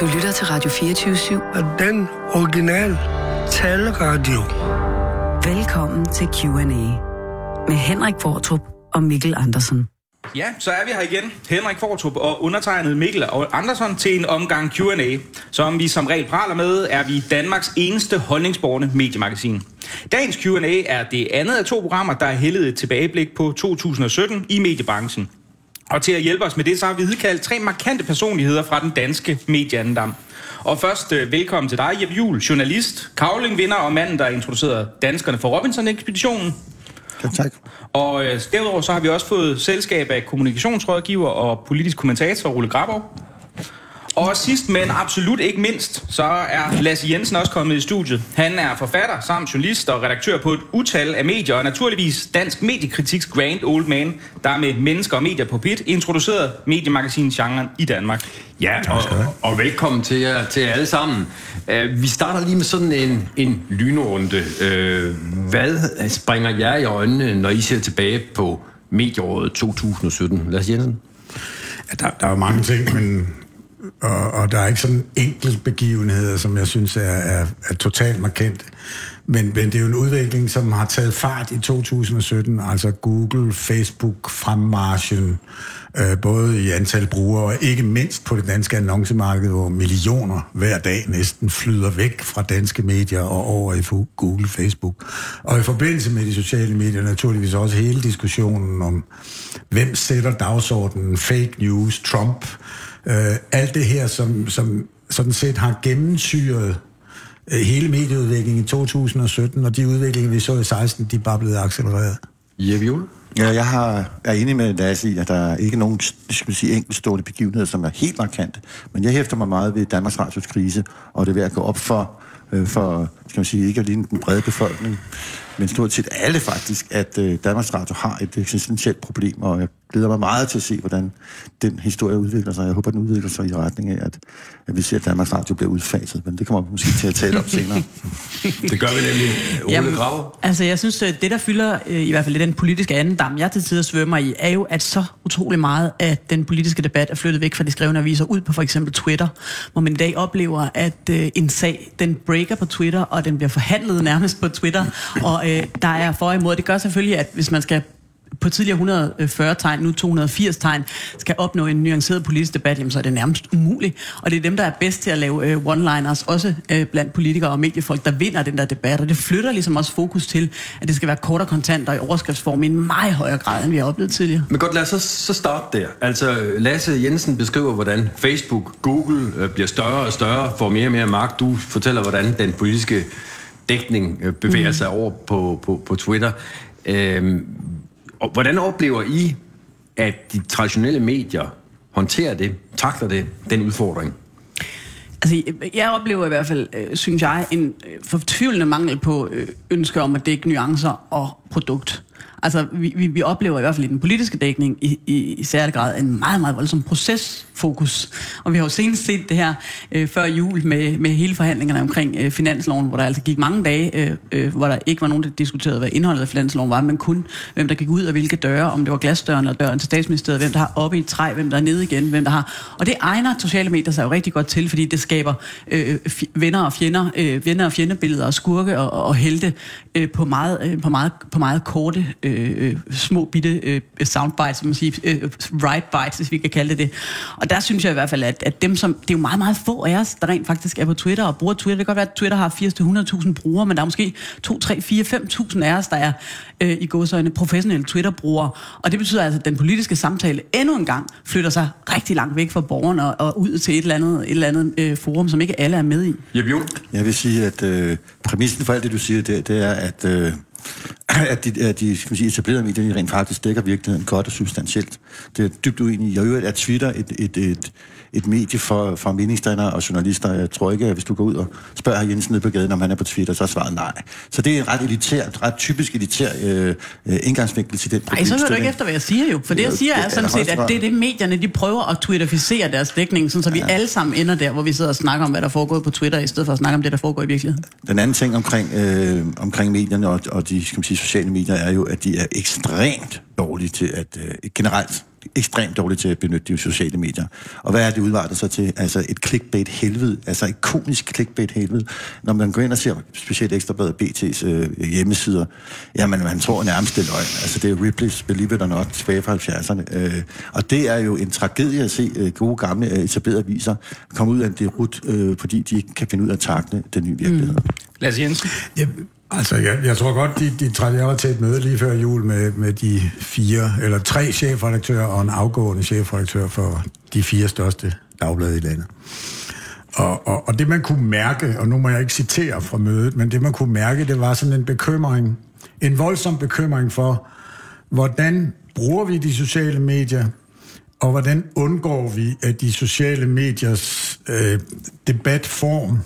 Du lytter til Radio 24-7. Og den originale taleradio. Velkommen til Q&A med Henrik Fortrup og Mikkel Andersen. Ja, så er vi her igen. Henrik Fortrup og undertegnet Mikkel og Andersen til en omgang Q&A. Som vi som regel praler med, er vi Danmarks eneste holdningsborgende mediemagasin. Dagens Q&A er det andet af to programmer, der er hældet et tilbageblik på 2017 i mediebranchen. Og til at hjælpe os med det, så har vi hidkaldt tre markante personligheder fra den danske medieandam. Og først øh, velkommen til dig, Jeppe Juhl, journalist, kavlingvinder og manden, der introducerede danskerne for Robinson-ekspeditionen. Ja, tak. Og øh, derudover så har vi også fået selskab af kommunikationsrådgiver og politisk kommentator Ole Grabov. Og sidst, men absolut ikke mindst, så er Lasse Jensen også kommet i studiet. Han er forfatter samt journalist og redaktør på et utal af medier, og naturligvis Dansk Mediekritiks Grand Old Man, der med mennesker og medier på pit introducerede mediemagasin-genren i Danmark. Ja, og, og velkommen til jer til jer alle sammen. Uh, vi starter lige med sådan en, en lynrunde. Uh, hvad springer jer i øjnene, når I ser tilbage på medieåret 2017? Lars Jensen? Ja, der, der er mange ting, men og, og der er ikke sådan enkelt begivenheder, som jeg synes er, er, er totalt markant. Men, men det er jo en udvikling, som har taget fart i 2017, altså Google, Facebook, fremmarchen, øh, både i antal brugere og ikke mindst på det danske annoncemarked, hvor millioner hver dag næsten flyder væk fra danske medier og over i Google, Facebook. Og i forbindelse med de sociale medier naturligvis også hele diskussionen om, hvem sætter dagsordenen, fake news, Trump, Øh, alt det her, som, som sådan set har gennemsyret hele medieudviklingen i 2017, og de udviklinger, vi så i 16, de er bare blevet accelereret. Jeppe Juhl? Ja, jeg har, er enig med Lasse i, at der er ikke nogen skal sige, enkeltstående begivenheder, som er helt markante. Men jeg hæfter mig meget ved Danmarks Radios krise, og det er ved at gå op for, øh, for skal man sige, ikke alene den brede befolkning, men stort set alle faktisk, at øh, Danmarks Radio har et eksistentielt problem, og jeg glæder mig meget til at se, hvordan den historie udvikler sig. Jeg håber, den udvikler sig i retning af, at, at vi ser, at Danmarks Radio bliver udfaset, men det kommer vi måske til at tale om senere. det gør vi nemlig. Ole Jamen. Altså, jeg synes, det der fylder, øh, i hvert fald i den politiske andendam, jeg til tider svømmer i, er jo, at så utrolig meget af den politiske debat er flyttet væk fra de skrevne aviser ud på for eksempel Twitter, hvor man i dag oplever, at øh, en sag, den breaker på Twitter, og den bliver forhandlet nærmest på Twitter, og øh, der er for imod. Det gør selvfølgelig, at hvis man skal på tidligere 140 tegn, nu 280 tegn, skal opnå en nuanceret politisk debat, jamen så er det nærmest umuligt. Og det er dem, der er bedst til at lave øh, one-liners, også øh, blandt politikere og mediefolk, der vinder den der debat. Og det flytter ligesom også fokus til, at det skal være kort og kontant og i overskriftsform i en meget højere grad, end vi har oplevet tidligere. Men godt, lad os så, så starte der. Altså, Lasse Jensen beskriver, hvordan Facebook, Google øh, bliver større og større, får mere og mere magt. Du fortæller, hvordan den politiske dækning øh, bevæger mm. sig over på, på, på Twitter. Øhm, og hvordan oplever I, at de traditionelle medier håndterer det, takler det, den udfordring? Altså, jeg oplever i hvert fald, øh, synes jeg, en øh, fortvivlende mangel på øh, ønsker om at dække nuancer og produkt. Altså, vi, vi, vi oplever i hvert fald i den politiske dækning i, i, i særlig grad en meget, meget voldsom procesfokus. Og vi har jo senest set det her øh, før jul med, med hele forhandlingerne omkring øh, finansloven, hvor der altså gik mange dage, øh, øh, hvor der ikke var nogen, der diskuterede, hvad indholdet af finansloven var, men kun hvem der gik ud og hvilke døre, om det var glasdøren eller døren til statsministeriet, hvem der har oppe i et træ, hvem der er nede igen, hvem der har... Og det egner sociale medier sig jo rigtig godt til, fordi det skaber øh, øh venner og fjender, øh, venner og fjendebilleder og skurke og, og helte øh, på, meget, øh, på, meget, på meget korte øh, øh, små bitte øh, soundbites, som man siger, øh, right bites, hvis vi kan kalde det det. Og der synes jeg i hvert fald, at, at dem som, det er jo meget, meget få af os, der rent faktisk er på Twitter og bruger Twitter. Det kan godt være, at Twitter har 80-100.000 brugere, men der er måske 2, 3, 4, 5.000 af os, der er øh, i godsøjne professionelle Twitter-brugere. Og det betyder altså, at den politiske samtale endnu en gang flytter sig rigtig langt væk fra borgerne og, og ud til et eller andet, et eller andet øh, forum, som ikke alle er med i. Jeppe Jeg vil sige, at øh, præmissen for alt det, du siger, det, det er, at øh, at de, at de skal man sige, etablerede medier rent faktisk dækker virkeligheden godt og substantielt. Det er dybt uenig Jeg øvrigt er Twitter et, et, et, et medie for, for meningsdannere og journalister. Jeg tror ikke, at hvis du går ud og spørger herr Jensen nede på gaden, om han er på Twitter, så er svaret nej. Så det er en ret elitær, ret typisk elitær øh, øh indgangsvinkel til den Nej, så hører du ikke efter, hvad jeg siger jo. For det, jeg siger, er sådan set, at det er det, medierne de prøver at twitterificere deres dækning, sådan så vi ja. alle sammen ender der, hvor vi sidder og snakker om, hvad der foregår på Twitter, i stedet for at snakke om det, der foregår i virkeligheden. Den anden ting omkring, øh, omkring medierne og, og de skal man sige, sociale medier er jo, at de er ekstremt dårlige til at øh, generelt ekstremt dårlige til at benytte de sociale medier. Og hvad er det udvartet så til? Altså et clickbait helvede, altså et komisk clickbait helvede. Når man går ind og ser specielt Ekstrabladet BT's øh, hjemmesider, jamen man tror nærmest det er løgn. Altså det er Ripley's Believe It or Not tilbage fra 70'erne. Øh, og det er jo en tragedie at se øh, gode gamle øh, etablerede aviser komme ud af en derut, øh, fordi de ikke kan finde ud af at takle den nye virkelighed. Mm. Lasse Jensen. Ja, altså, jeg, jeg tror godt, de, de træder jeg var til et møde lige før jul med, med de fire, eller tre chefredaktører og en afgående chefredaktør for de fire største dagblade i landet. Og, og, og det man kunne mærke, og nu må jeg ikke citere fra mødet, men det man kunne mærke, det var sådan en bekymring, en voldsom bekymring for, hvordan bruger vi de sociale medier, og hvordan undgår vi, at de sociale mediers øh, debatform,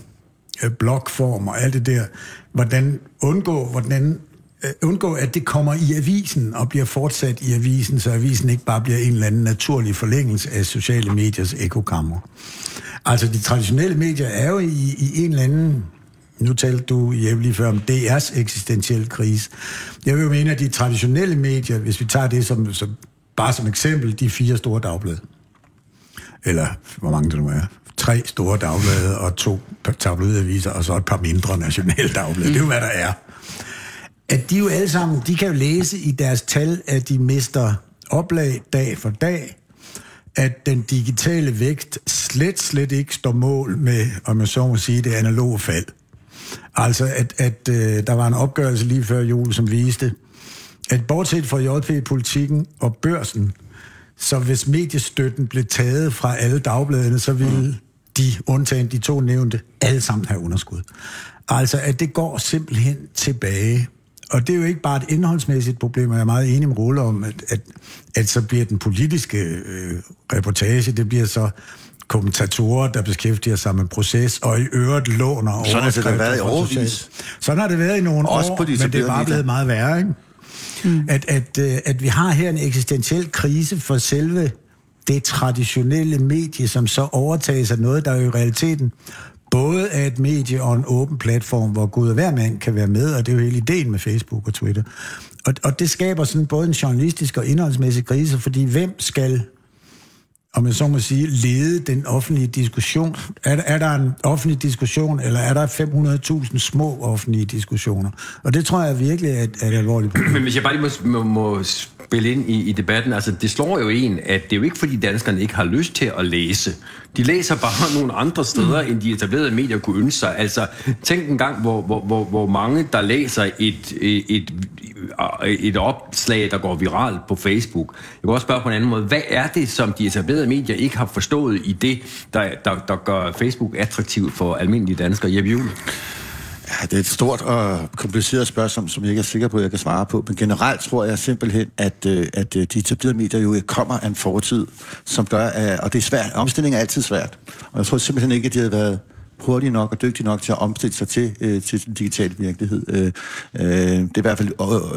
øh, blogform og alt det der, hvordan undgå, hvordan øh, undgå, at det kommer i avisen og bliver fortsat i avisen, så avisen ikke bare bliver en eller anden naturlig forlængelse af sociale mediers ekokammer. Altså, de traditionelle medier er jo i, i en eller anden nu talte du Jeppe lige før om DR's eksistentielle krise. Jeg vil jo mene, at de traditionelle medier, hvis vi tager det som, som bare som eksempel, de fire store dagblade, eller hvor mange det nu er, tre store dagblade og to tabloidaviser, og så et par mindre nationale dagblade. Mm. Det er jo, hvad der er. At de jo alle sammen, de kan jo læse i deres tal, at de mister oplag dag for dag, at den digitale vækst slet, slet ikke står mål med, om jeg så må sige, det analoge fald. Altså, at, at øh, der var en opgørelse lige før jul, som viste, at bortset fra JP-politikken og børsen, så hvis mediestøtten blev taget fra alle dagbladene, så ville de, undtagen de to nævnte, alle sammen have underskud. Altså, at det går simpelthen tilbage. Og det er jo ikke bare et indholdsmæssigt problem, og jeg er meget enig med Rulle om, at, at, at så bliver den politiske øh, reportage, det bliver så kommentatorer, der beskæftiger sig med proces, og i øvrigt låner over. Sådan har det været i årvis. Sådan har det været i nogle Også år, på de men det er bare blevet meget værre, ikke? Mm. At, at, øh, at vi har her en eksistentiel krise for selve det traditionelle medie, som så overtages af noget, der jo i realiteten både er et medie og en åben platform, hvor Gud og hver mand kan være med, og det er jo hele ideen med Facebook og Twitter. Og, og det skaber sådan både en journalistisk og indholdsmæssig krise, fordi hvem skal om jeg så må sige, lede den offentlige diskussion? Er, er der en offentlig diskussion, eller er der 500.000 små offentlige diskussioner? Og det tror jeg virkelig er et, er et alvorligt problem. Men hvis jeg bare lige må, må, må spille ind i, i debatten, altså det slår jo en, at det er jo ikke fordi danskerne ikke har lyst til at læse. De læser bare nogle andre steder, mm. end de etablerede medier kunne ønske sig. Altså tænk en gang, hvor, hvor, hvor, hvor mange der læser et, et, et, et opslag, der går viralt på Facebook. Jeg kan også spørge på en anden måde, hvad er det, som de etablerede medier ikke har forstået i det, der, der, der gør Facebook attraktivt for almindelige danskere? Jeppe Juhl? Ja, det er et stort og kompliceret spørgsmål, som jeg ikke er sikker på, at jeg kan svare på. Men generelt tror jeg simpelthen, at, øh, at øh, de etablerede medier jo kommer af en fortid, som gør, at, og det er svært. Omstilling er altid svært. Og jeg tror simpelthen ikke, at de havde været hurtige nok og dygtige nok til at omstille sig til, øh, til den digitale virkelighed. Øh, øh, det er i hvert fald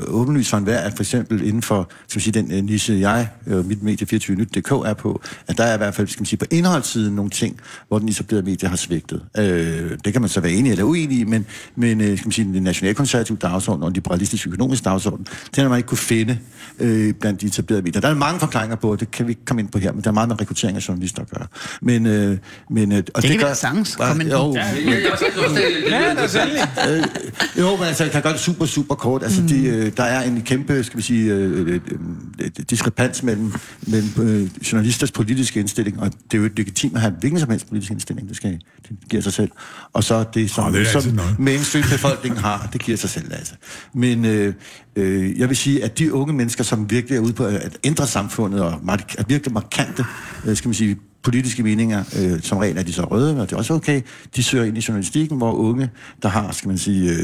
åbenlyst for enhver, at for eksempel inden for skal man sige, den øh, niche, jeg og mit medie 24nyt.dk er på, at der er i hvert fald skal man sige, på indholdssiden nogle ting, hvor den etablerede medie har svigtet. Øh, det kan man så være enig eller uenig i, men, men øh, skal man sige, den nationalkonservative dagsorden og den liberalistiske økonomiske dagsorden, den har man ikke kunne finde øh, blandt de etablerede medier. Der er mange forklaringer på, og det kan vi ikke komme ind på her, men der er meget med rekruttering af journalister at gøre. Men, øh, men, øh, og Det kan vi gør- da sagtens komme ind. Jo, Ja, det er selvfølgelig. øh, jo, men altså, jeg kan gøre det super, super kort. Altså, mm. de, øh, der er en kæmpe, skal vi sige, øh, øh, diskrepans mellem, mellem øh, journalisters politiske indstilling, og det er jo legitimt at have hvilken som helst politisk indstilling, det, skal, det giver sig selv. Og så det, som, Åh, det er som mainstream-befolkningen har, det giver sig selv, altså. Men øh, øh, jeg vil sige, at de unge mennesker, som virkelig er ude på at ændre samfundet, og er virkelig markante, øh, skal man sige, politiske meninger, øh, som regel er de så røde, og det er også okay, de søger ind i journalistikken, hvor unge, der har, skal man sige, øh,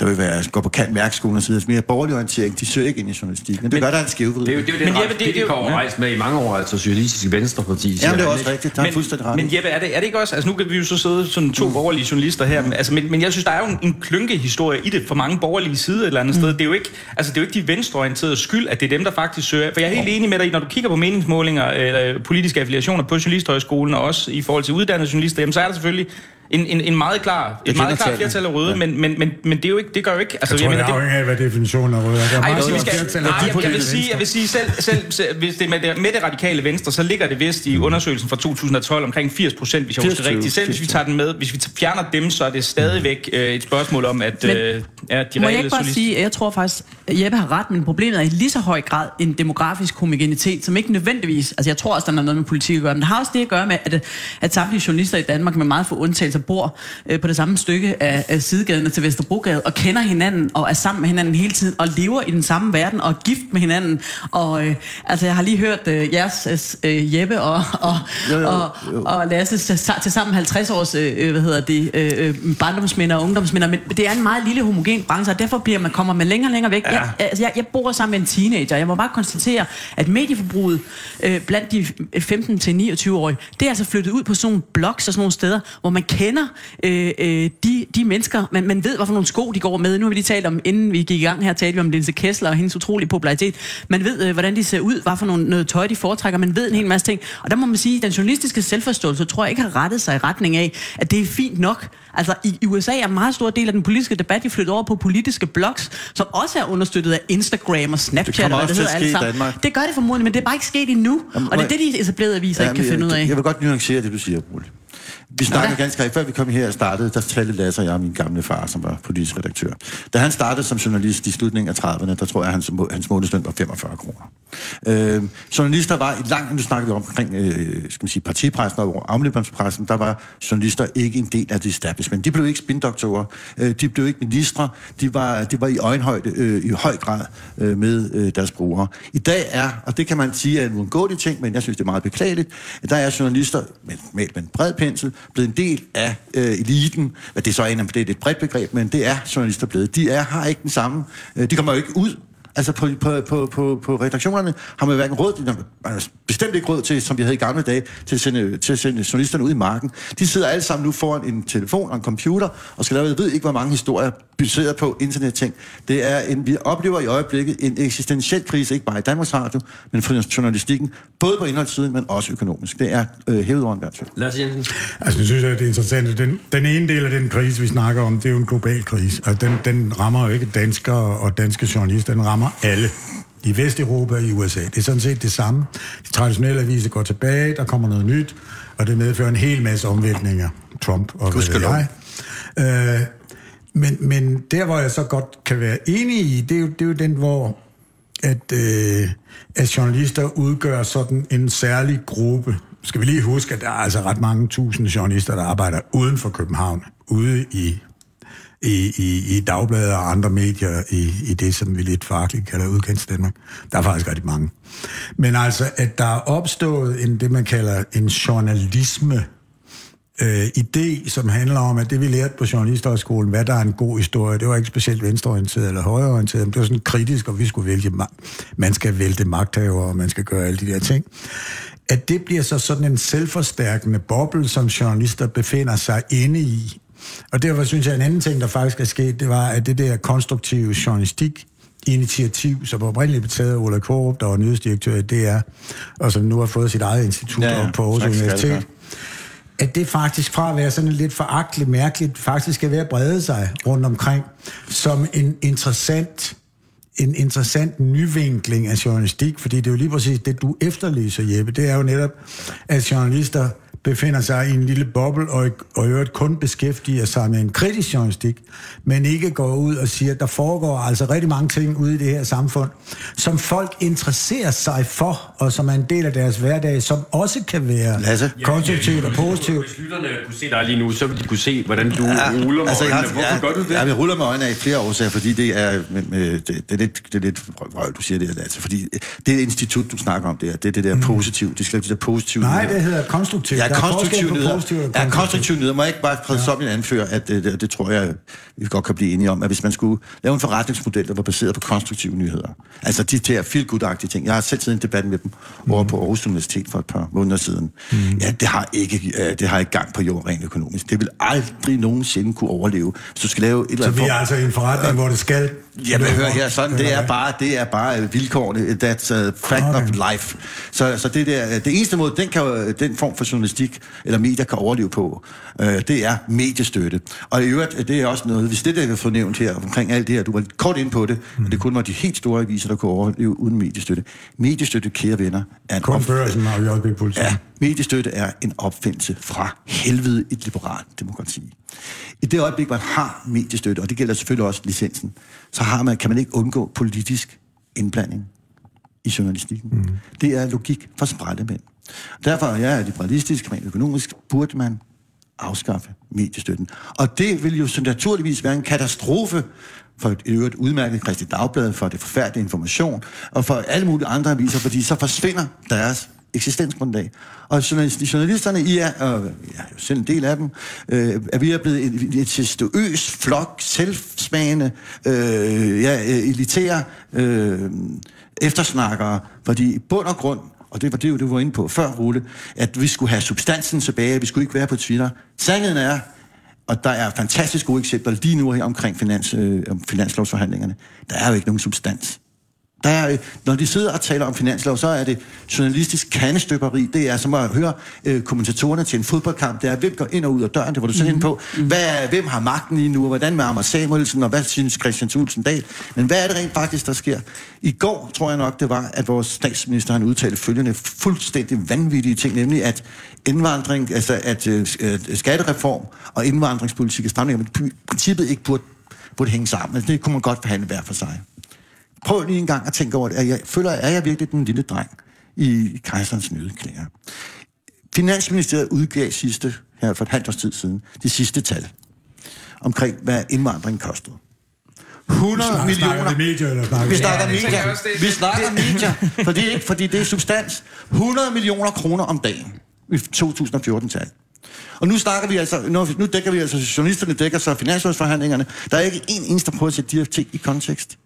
der vil være, går på kant mærkskolen og så mere borgerlig orientering, de søger ikke ind i journalistikken. Men det gør der en skævvrid. Det er jo, det er Men men Jeppe, Jeppe, det- det, det er det, jo- det rejst med i mange år, altså Socialistisk Venstreparti. Jamen, det er også rigtigt. Der er fuldstændig ret. Men Jeppe, er det, er det ikke også... Altså nu kan vi jo så sidde sådan to mm. borgerlige journalister her, men, altså, men, men jeg synes, der er jo en, en klynkehistorie i det for mange borgerlige sider et eller andet mm. sted. Det er jo ikke, altså, det er jo ikke de venstreorienterede skyld, at det er dem, der faktisk søger. For jeg er helt enig med dig, når du kigger på meningsmålinger, øh, politiske affiliationer på Journalisthøjskolen, og også i forhold til uddannede journalister, jamen, så er der selvfølgelig en, en, en meget klar, et meget klart flertal af røde, Ja. men, men, men, men det, er jo ikke, det gør jo ikke... Altså, Jeg tror, det mener, afhænger af, hvad definitionen af rød er. Der er ej, jeg meget vi skal, flertal nej, jeg, jeg, vil sige, jeg vil sige selv, selv, selv hvis det er med det, med det radikale venstre, så ligger det vist i undersøgelsen fra 2012 omkring 80 procent, hvis jeg husker 80, rigtigt. Selv hvis vi tager den med, hvis vi fjerner dem, så er det stadigvæk øh, et spørgsmål om, at Men- øh, ja, de Må jeg ikke bare solister- sige, at jeg tror faktisk, at Jeppe har ret, men problemet er i lige så høj grad en demografisk homogenitet, som ikke nødvendigvis, altså jeg tror også, der er noget med politik at gøre, men det har også det at gøre med, at, at samtlige journalister i Danmark med meget få undtagelser bor øh, på det samme stykke af, af sidegaden til Vesterbrogade og kender hinanden og er sammen med hinanden hele tiden og lever i den samme verden og er gift med hinanden. Og øh, altså jeg har lige hørt øh, jeres øh, Jeppe og, og, Jo, jo, og, jo. og Lasse til sammen 50 års øh, øh, hvad hedder det, øh, øh, barndomsminder og ungdomsminder, men det er en meget lille homogen branche, og derfor bliver man, kommer man længere og længere væk. Ja. Jeg, altså, jeg, jeg bor sammen med en teenager, jeg må bare konstatere, at medieforbruget øh, blandt de 15-29-årige, det er altså flyttet ud på sådan nogle blogs og sådan nogle steder, hvor man kender øh, øh, de, de mennesker, man, man ved, hvad for nogle sko de går med. Nu har vi lige talt om, inden vi gik i gang her, talte vi om Linse Kessler og hendes utrolige popularitet. Man ved, øh, hvordan de ser ud, hvad for nogle, noget tøj de foretrækker, man ved en hel masse ting. Og der må man sige, at den journalistiske selvforståelse, tror jeg ikke har rettet sig i retning af, at det er fint nok. Altså i i USA er en meget stor del af den politiske debat, de flyttet over på politiske blogs, som også er understøttet af Instagram og Snapchat kommer og hvad det hedder ske alt i sammen. Danmark. Det gør det formodentlig, men det er bare ikke sket endnu. Jamen, og det er det, de etablerede aviser ikke kan Jamen, finde ud af. Jeg, jeg vil godt nuancere det, du siger, Ole. Vi snakkede ganske rigtigt, før vi kom her og startede, der talte Lasse og jeg min gamle far, som var politisk redaktør. Da han startede som journalist i slutningen af 30'erne, der tror jeg, hans, må- hans månedsløn var 45 kroner. Øh, journalister var i langt, nu snakker vi om omkring øh, skal man sige, partipressen og afløbspressen, der var journalister ikke en del af det establishment. De blev ikke spindoktorer, øh, de blev ikke ministre, de var, de var i øjenhøjde øh, i høj grad øh, med øh, deres brugere. I dag er, og det kan man sige er en uundgåelig ting, men jeg synes, det er meget beklageligt, at der er journalister med, med, en bred fængsel, blevet en del af øh, eliten. Hvad det så er, en- det er et bredt begreb, men det er journalister blevet. De er, har ikke den samme, øh, de kommer jo ikke ud Altså på, på, på, på, på redaktionerne har man hverken råd til, man bestemt ikke råd til, som vi havde i gamle dage, til at, sende, til at sende journalisterne ud i marken. De sidder alle sammen nu foran en telefon og en computer, og skal lave, jeg ved ikke, hvor mange historier baseret på internetting. Det er en, vi oplever i øjeblikket en eksistentiel krise, ikke bare i Danmarks Radio, men for journalistikken, både på indholdssiden, men også økonomisk. Det er øh, hævet over en tvivl. Lasse Jensen. Altså, jeg synes, jeg, det er interessant. at Den, den ene del af den krise, vi snakker om, det er jo en global krise. Og den, den rammer jo ikke danskere og danske journalister, den rammer alle. I Vesteuropa og i USA. Det er sådan set det samme. De traditionelle aviser går tilbage, der kommer noget nyt, og det medfører en hel masse omvæltninger. Trump og hvad ved jeg. Øh, men, men der, hvor jeg så godt kan være enig i, det er jo, det er jo den, hvor at, øh, at journalister udgør sådan en særlig gruppe. Skal vi lige huske, at der er altså ret mange tusind journalister, der arbejder uden for København, ude i, i, i, i dagbladet og andre medier i, i det, som vi lidt farligt kalder udkendt Danmark. Der er faktisk rigtig mange. Men altså, at der er opstået en, det, man kalder en journalisme, øh, idé, som handler om, at det vi lærte på Journalisthøjskolen, hvad der er en god historie, det var ikke specielt venstreorienteret eller højreorienteret, men det var sådan kritisk, og vi skulle vælge, ma- man skal vælte magthaver, og man skal gøre alle de der ting. At det bliver så sådan en selvforstærkende boble, som journalister befinder sig inde i. Og derfor synes jeg, en anden ting, der faktisk er sket, det var, at det der konstruktive journalistik, initiativ, som oprindeligt blev taget af Ola Korup, der var nyhedsdirektør i DR, og som nu har fået sit eget institut Ja, ja, på Aarhus Tak Universitet at det faktisk fra at være sådan lidt foragteligt, mærkeligt, faktisk er ved at brede sig rundt omkring som en interessant en interessant nyvinkling af journalistik, fordi det er jo lige præcis det, du efterlyser, Jeppe. Det er jo netop, at journalister befinder sig i en lille boble og, og i øvrigt kun beskæftiger sig med en kritisk journalistik, men ikke går ud og siger, at der foregår altså rigtig mange ting ude i det her samfund, som folk interesserer sig for, og som er en del af deres hverdag, som også kan være Lasse? konstruktivt og positivt. Hvis lytterne kunne se dig lige nu, så ville de kunne se, hvordan du ja, ruller med altså, jeg, øjnene. Hvorfor ja, gør du det? Ja, jeg ruller med øjnene af flere årsager, fordi det er, med, med, det, det er lidt, det er lidt vrøvl, du siger det, altså, fordi det er et institut, du snakker om der, det er det der positivt, det skal det der positive. Nej, det hedder konstruktivt. Ja, er konstruktive nyheder. Ja, konstruktiv. konstruktive nyheder. Må jeg ikke bare præcis op en anfører, at det, det, det, tror jeg, vi godt kan blive enige om, at hvis man skulle lave en forretningsmodel, der var baseret på konstruktive nyheder, altså de der feel good ting. Jeg har selv siddet i en debat med dem mm. over på Aarhus Universitet for et par måneder siden. Mm. Ja, det har ikke, øh, det har ikke gang på jord rent økonomisk. Det vil aldrig nogensinde kunne overleve. Hvis du skal lave et eller Så andet vi er altså i en forretning, hvor det skal... Jamen, hør her, sådan, det er bare, det er bare øh, vilkårene, that's a fact Okay. of life. Så, så det der, det eneste måde, den, kan, den form for journalistik journalistik eller medier kan overleve på, øh, det er mediestøtte. Og i øvrigt, det er også noget, hvis det der er fornævnt her omkring alt det her, du var kort ind på det, mm. det kun var de helt store aviser, der kunne overleve uden mediestøtte. Mediestøtte, kære venner, er en Kun opf- og JB. Ja, mediestøtte er en opfindelse fra helvede i et liberalt demokrati. I det øjeblik, man har mediestøtte, og det gælder selvfølgelig også licensen, så har man, kan man ikke undgå politisk indblanding i journalistikken. Mm. Det er logik for sprættemænd. Derfor er jeg liberalistisk, men økonomisk burde man afskaffe mediestøtten. Og det vil jo så naturligvis være en katastrofe for et øvrigt udmærket Kristi Dagblad, for det forfærdelige information, og for alle mulige andre aviser, fordi så forsvinder deres eksistensgrundlag. Og journalisterne, I er, og jeg er jo selv en del af dem, øh, er vi er blevet en, en testuøs flok, selvsmagende, øh, ja, øh, elitære øh, eftersnakkere, fordi i bund og grund, og det var det, du var inde på før, Rulle, at vi skulle have substansen tilbage, vi skulle ikke være på Twitter. Sandheden er, og der er fantastisk gode eksempler lige nu her omkring finans, øh, om finanslovsforhandlingerne, der er jo ikke nogen substans. Der er, når de sidder og taler om finanslov, så er det journalistisk kandestøberi. Det er som at høre øh, kommentatorerne til en fodboldkamp. Det er, hvem går ind og ud af døren, det var du selv mm. inde på. Hvad, er- hvem har magten lige nu, og hvordan med Anders Samuelsen, og hvad synes Christian Thulsen Dahl? Men hvad er det rent faktisk, der sker? I går tror jeg nok, det var, at vores statsminister han udtalte følgende fuldstændig vanvittige ting, nemlig at indvandring, altså at øh, øh, skattereform og indvandringspolitik er stramninger, men princippet ikke burde, burde hænge sammen. Altså, det kunne man godt forhandle hver for sig. Prøv lige en gang at tænke over det. Er jeg, føler, er jeg virkelig den lille dreng i kejserens nødeklæder? Finansministeriet udgav sidste, her for et halvt års tid siden, de sidste tal omkring, hvad indvandring kostede. 100 Snakker millioner. vi medier, eller snakker Vi snakker Ja, medier. Vi snakker medier, for det er ikke, fordi det er substans. 100 millioner kroner om dagen i 2014-tal. Og nu snakker vi altså, nu, nu dækker vi altså, journalisterne dækker så finanslovsforhandlingerne. Der er ikke en eneste, der prøver at sætte de her ting i kontekst.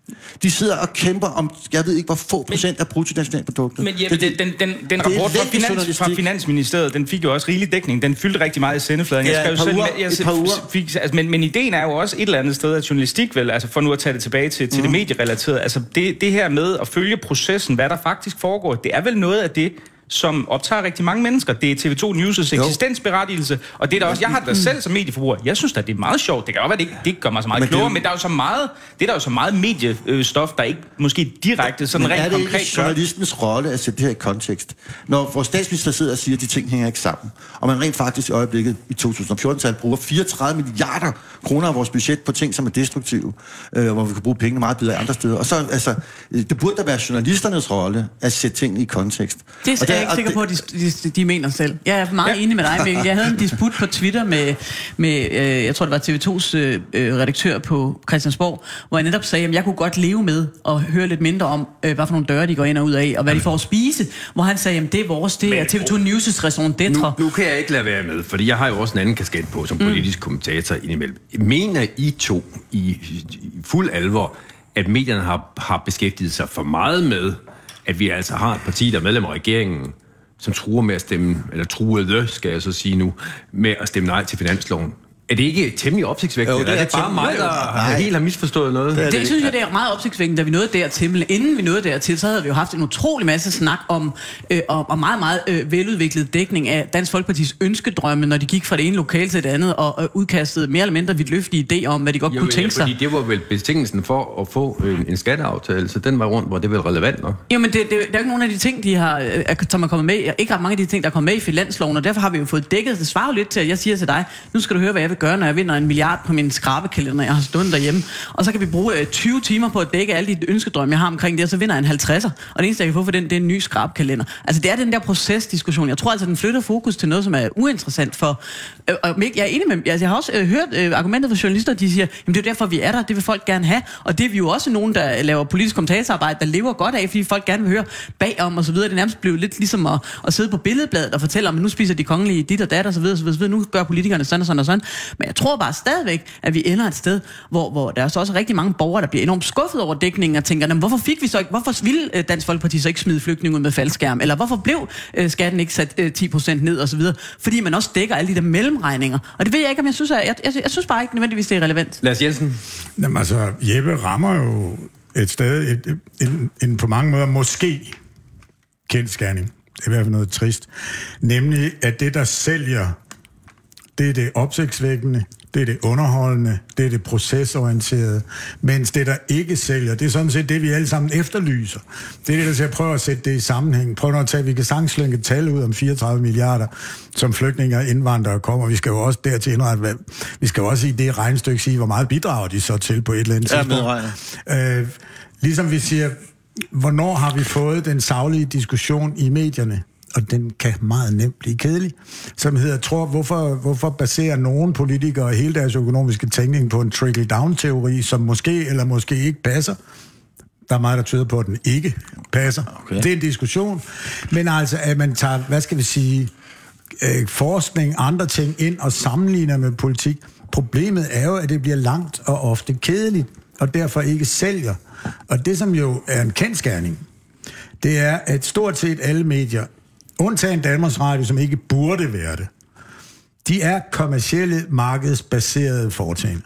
De sidder og kæmper om, jeg ved ikke, hvor få procent af bruttonationalproduktet. Men Jeppe, den, den, den, den rapport fra, finans, fra. Finansministeriet, den fik jo også rigelig dækning. Den fyldte rigtig meget i sendefladen. Jeg Ja, skrev et par selv, uger. jeg uger. fik, altså, men, men ideen er jo også et eller andet sted, at journalistik vel, altså for nu at tage det tilbage til, til Mm. det medierelaterede, altså det, det her med at følge processen, hvad der faktisk foregår, det er vel noget af det, som optager rigtig mange mennesker. Det er TV2 News' eksistensberettigelse, og det er der også, jeg har da selv som medieforbruger, jeg synes da, det er meget sjovt. Det kan godt være, det ikke, det ikke gør mig så meget Men det- klogere, men der er jo så meget, det er der jo så meget mediestof, der ikke måske direkte sådan Men er rent det ikke konkret gør. journalistens rolle at sætte det her i kontekst? Når vores statsminister sidder og siger, at de ting hænger ikke sammen, og man rent faktisk i øjeblikket i 2014-tallet bruger 34 milliarder kroner af vores budget på ting, som er destruktive, øh, hvor vi kan bruge pengene meget bedre andre steder. Og så, altså, øh, det burde da være journalisternes rolle at sætte tingene i kontekst. Det Og er der- jeg ikke sikker det- på, at de, de, de mener selv. Jeg er meget Ja. enig med dig, Mikkel. Jeg havde en disput på Twitter med, med øh, jeg tror det var TV2's øh, øh, redaktør på Christiansborg, hvor jeg netop sagde, at jeg kunne godt leve med at høre lidt mindre om, øh, hvad for nogle døre de går ind og ud af, og hvad de får at spise. Hvor han sagde, at det er vores, det er TV2 News' raison Nu, d'etre. nu kan jeg ikke lade være med, fordi jeg har jo også en anden kasket på som politisk kommentator indimellem. Mener I to i, i fuld alvor, at medierne har, har beskæftiget sig for meget med, at vi altså har et parti, der er medlem af regeringen, som truer med at stemme, eller truede, skal jeg så sige nu, med at stemme nej til finansloven? Er det ikke temmelig opsigtsvækkende? Jo, Jo, det det er, er det bare mig, der Jo, jo, har nej. helt har misforstået noget? Det er Det synes jeg, det er meget opsigtsvækkende, da vi nåede dertil. Men inden vi nåede dertil, så havde vi jo haft en utrolig masse snak om, øh, om, om meget, meget øh, veludviklet dækning af Dansk Folkepartis ønskedrømme, når de gik fra det ene lokale til det andet, og øh, udkastede mere eller mindre vidtløftige idéer om, hvad de godt Jo, kunne tænke sig. fordi det var vel betingelsen for at få en, en skatteaftale, så den var rundt, hvor det var relevant nok. Jamen, det, det, der er jo ikke nogen af de ting, de har, øh, som er kommet med, ikke ret mange af de ting, der er kommet med i finansloven, og derfor har vi jo fået dækket. Det svarer jo lidt til, at jeg siger til dig, nu skal du høre, hvad jeg vil gøre, når jeg vinder en milliard på min skrabekalender, jeg har stået derhjemme. Og så kan vi bruge øh, 20 timer på at dække alle de ønskedrømme, jeg har omkring det, og så vinder jeg en 50'er. Og det eneste, jeg kan få for den, det er en ny skrabekalender. Altså, det er den der procesdiskussion. Jeg tror altså, den flytter fokus til noget, som er uinteressant for... Øh, og jeg er enig med altså, Jeg har også øh, hørt øh, argumentet fra journalister, de siger, jamen det er derfor, vi er der, det vil folk gerne have. Og det er vi jo også nogen, der øh, laver politisk kommentatorarbejde, der lever godt af, fordi folk gerne vil høre bagom og så videre. Det er nærmest blevet lidt ligesom at, at sidde på billedbladet og fortælle om, at nu spiser de kongelige dit og dat og så videre, så videre, så videre. Nu gør politikerne sådan og sådan og sådan. Men jeg tror bare stadigvæk, at vi ender et sted, hvor, hvor der er så også rigtig mange borgere, der bliver enormt skuffet over dækningen og tænker, "Jamen, hvorfor fik vi så ikke, hvorfor ville øh, Dansk Folkeparti så ikke smide flygtninge ud med faldskærm? Eller hvorfor blev øh, skatten ikke sat øh, 10% ned og så videre? Fordi man også dækker alle de der mellemregninger. Og det ved jeg ikke, om jeg synes, er, jeg, jeg, jeg synes bare ikke nødvendigvis, det er relevant. Lars Jensen, Jamen altså, Jeppe rammer jo et sted, et, en, en på mange måder måske kendskærning. Det er i hvert fald noget trist. Nemlig, at det, der sælger, det er det opsigtsvækkende, det er det underholdende, det er det procesorienterede, mens det, der ikke sælger, det er sådan set det, vi alle sammen efterlyser. Det er det, der til at prøve at sætte det i sammenhæng. Prøv at tage, vi kan sagtens tal ud om 34 milliarder, som flygtninge og indvandrere kommer. Vi skal jo også dertil indrette, hvad, vi skal jo også i det regnestykke sige, hvor meget bidrager de så til på et eller andet Ja, tidspunkt. Øh, ligesom vi siger, hvornår har vi fået den savlige diskussion i medierne? Og den kan meget nemt blive kedelig, som hedder, tror, hvorfor, hvorfor baserer nogle politikere hele deres økonomiske tænkning på en trickle-down-teori, som måske eller måske ikke passer? Der er meget, der tyder på, at den ikke passer. Okay. Det er en diskussion. Men altså, at man tager, hvad skal vi sige, øh, forskning, andre ting ind og sammenligner med politik. Problemet er jo, at det bliver langt og ofte kedeligt, og derfor ikke sælger. Og det, som jo er en kendskærning, det er, at stort set alle medier undtagen Danmarks Radio, som ikke burde være det, de er kommercielle, markedsbaserede foretagende.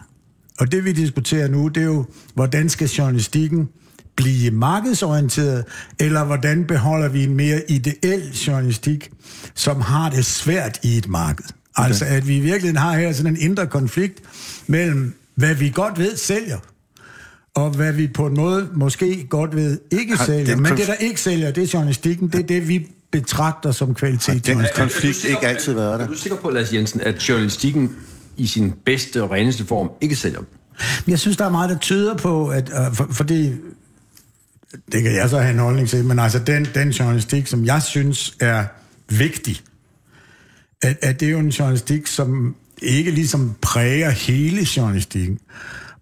Og det vi diskuterer nu, det er jo, hvordan skal journalistikken blive markedsorienteret, eller hvordan beholder vi en mere ideel journalistik, som har det svært i et marked. Okay. Altså at vi i virkeligheden har her sådan en indre konflikt mellem, hvad vi godt ved sælger, og hvad vi på en måde måske godt ved ikke sælger. Men det, der ikke sælger, det er journalistikken, det er det, vi betragter som kvalitet. Den konflikt ikke altid været der. Er du sikker på, Lars Jensen, at journalistikken i sin bedste og reneste form ikke sælger? Jeg synes, der er meget, der tyder på, at uh, for, fordi det kan jeg så have en holdning til, men altså den, den journalistik, som jeg synes er vigtig, at, at det er jo en journalistik, som ikke ligesom præger hele journalistikken.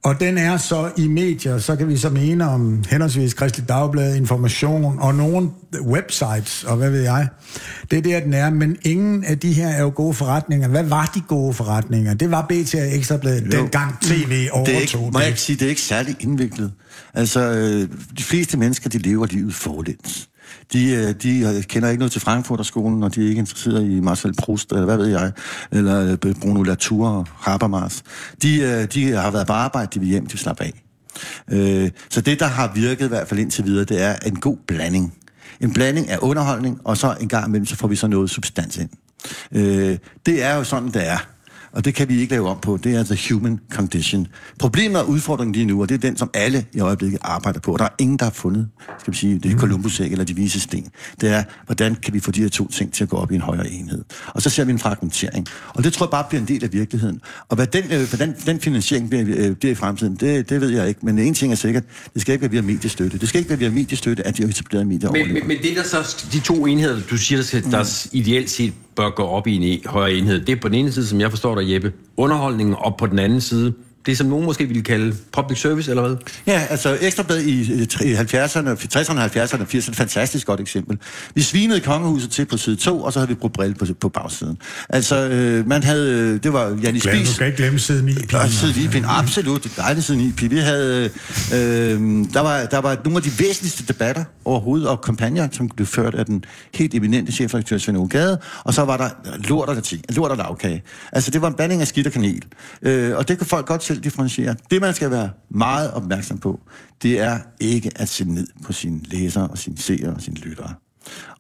Og den er så i medier, så kan vi så mene om henholdsvis Kristelig Dagblad, Information og nogle websites, og hvad ved jeg. Det er der, den er, men ingen af de her er jo gode forretninger. Hvad var de gode forretninger? Det var BT og Ekstrabladet, dengang tv overtog det. Er ikke, må jeg ikke sige, det er ikke særlig indviklet. Altså, øh, de fleste mennesker, de lever livet forlæns. De, øh, de øh, kender ikke noget til Frankfurterskolen, og de er ikke interesseret i Marcel Proust, eller hvad ved jeg, eller øh, Bruno Latour og Habermas. De, de har været på arbejde, de vil hjem, de vil slappe af. Så det, der har virket i hvert fald indtil videre, det er en god blanding. En blanding af underholdning, og så en gang imellem, så får vi så noget substans ind. Det er jo sådan, det er og det kan vi ikke lave om på. Det er the human condition. Problemet og udfordringen lige nu, og det er den, som alle i øjeblikket arbejder på, og der er ingen, der har fundet, skal vi sige, det er Columbus eller de vise sten, det er, hvordan kan vi få de her to ting til at gå op i en højere enhed. Og så ser vi en fragmentering. Og det tror jeg bare bliver en del af virkeligheden. Og hvad den, øh, hvordan den finansiering bliver, øh, bliver i fremtiden, det, det ved jeg ikke. Men en ting er sikkert, det skal ikke være via mediestøtte. Det skal ikke være via mediestøtte, at de etablerede medier men, men, men det der så, de to enheder, du siger, der, skal, der mm. ideelt set bør gå op i en e- højere enhed. Det er på den ene side, som jeg forstår dig, Jeppe, underholdningen, og på den anden side, det som nogen måske ville kalde public service, eller hvad? Ja, altså Ekstrabladet i 70'erne, 60'erne, 70'erne, 80'erne, et fantastisk godt eksempel. Vi svinede kongehuset til på side 2, og så havde vi brugt brille på, på bagsiden. Altså, øh, man havde, øh, det var Janis Spis. Du skal ikke glemme side 9 Ja, side 9 absolut, det dejlige side 9 Vi havde, øh, der, var, der var nogle af de væsentligste debatter overhovedet, og kampagner, som blev ført af den helt eminente chefredaktør Svend Gade, og så var der lort og, ting, lort og lavkage. Altså, det var en blanding af skidt og kanel. Øh, og det kan folk godt selv differentiere. Det, man skal være meget opmærksom på, det er ikke at se ned på sine læsere og sine seere og sine lyttere.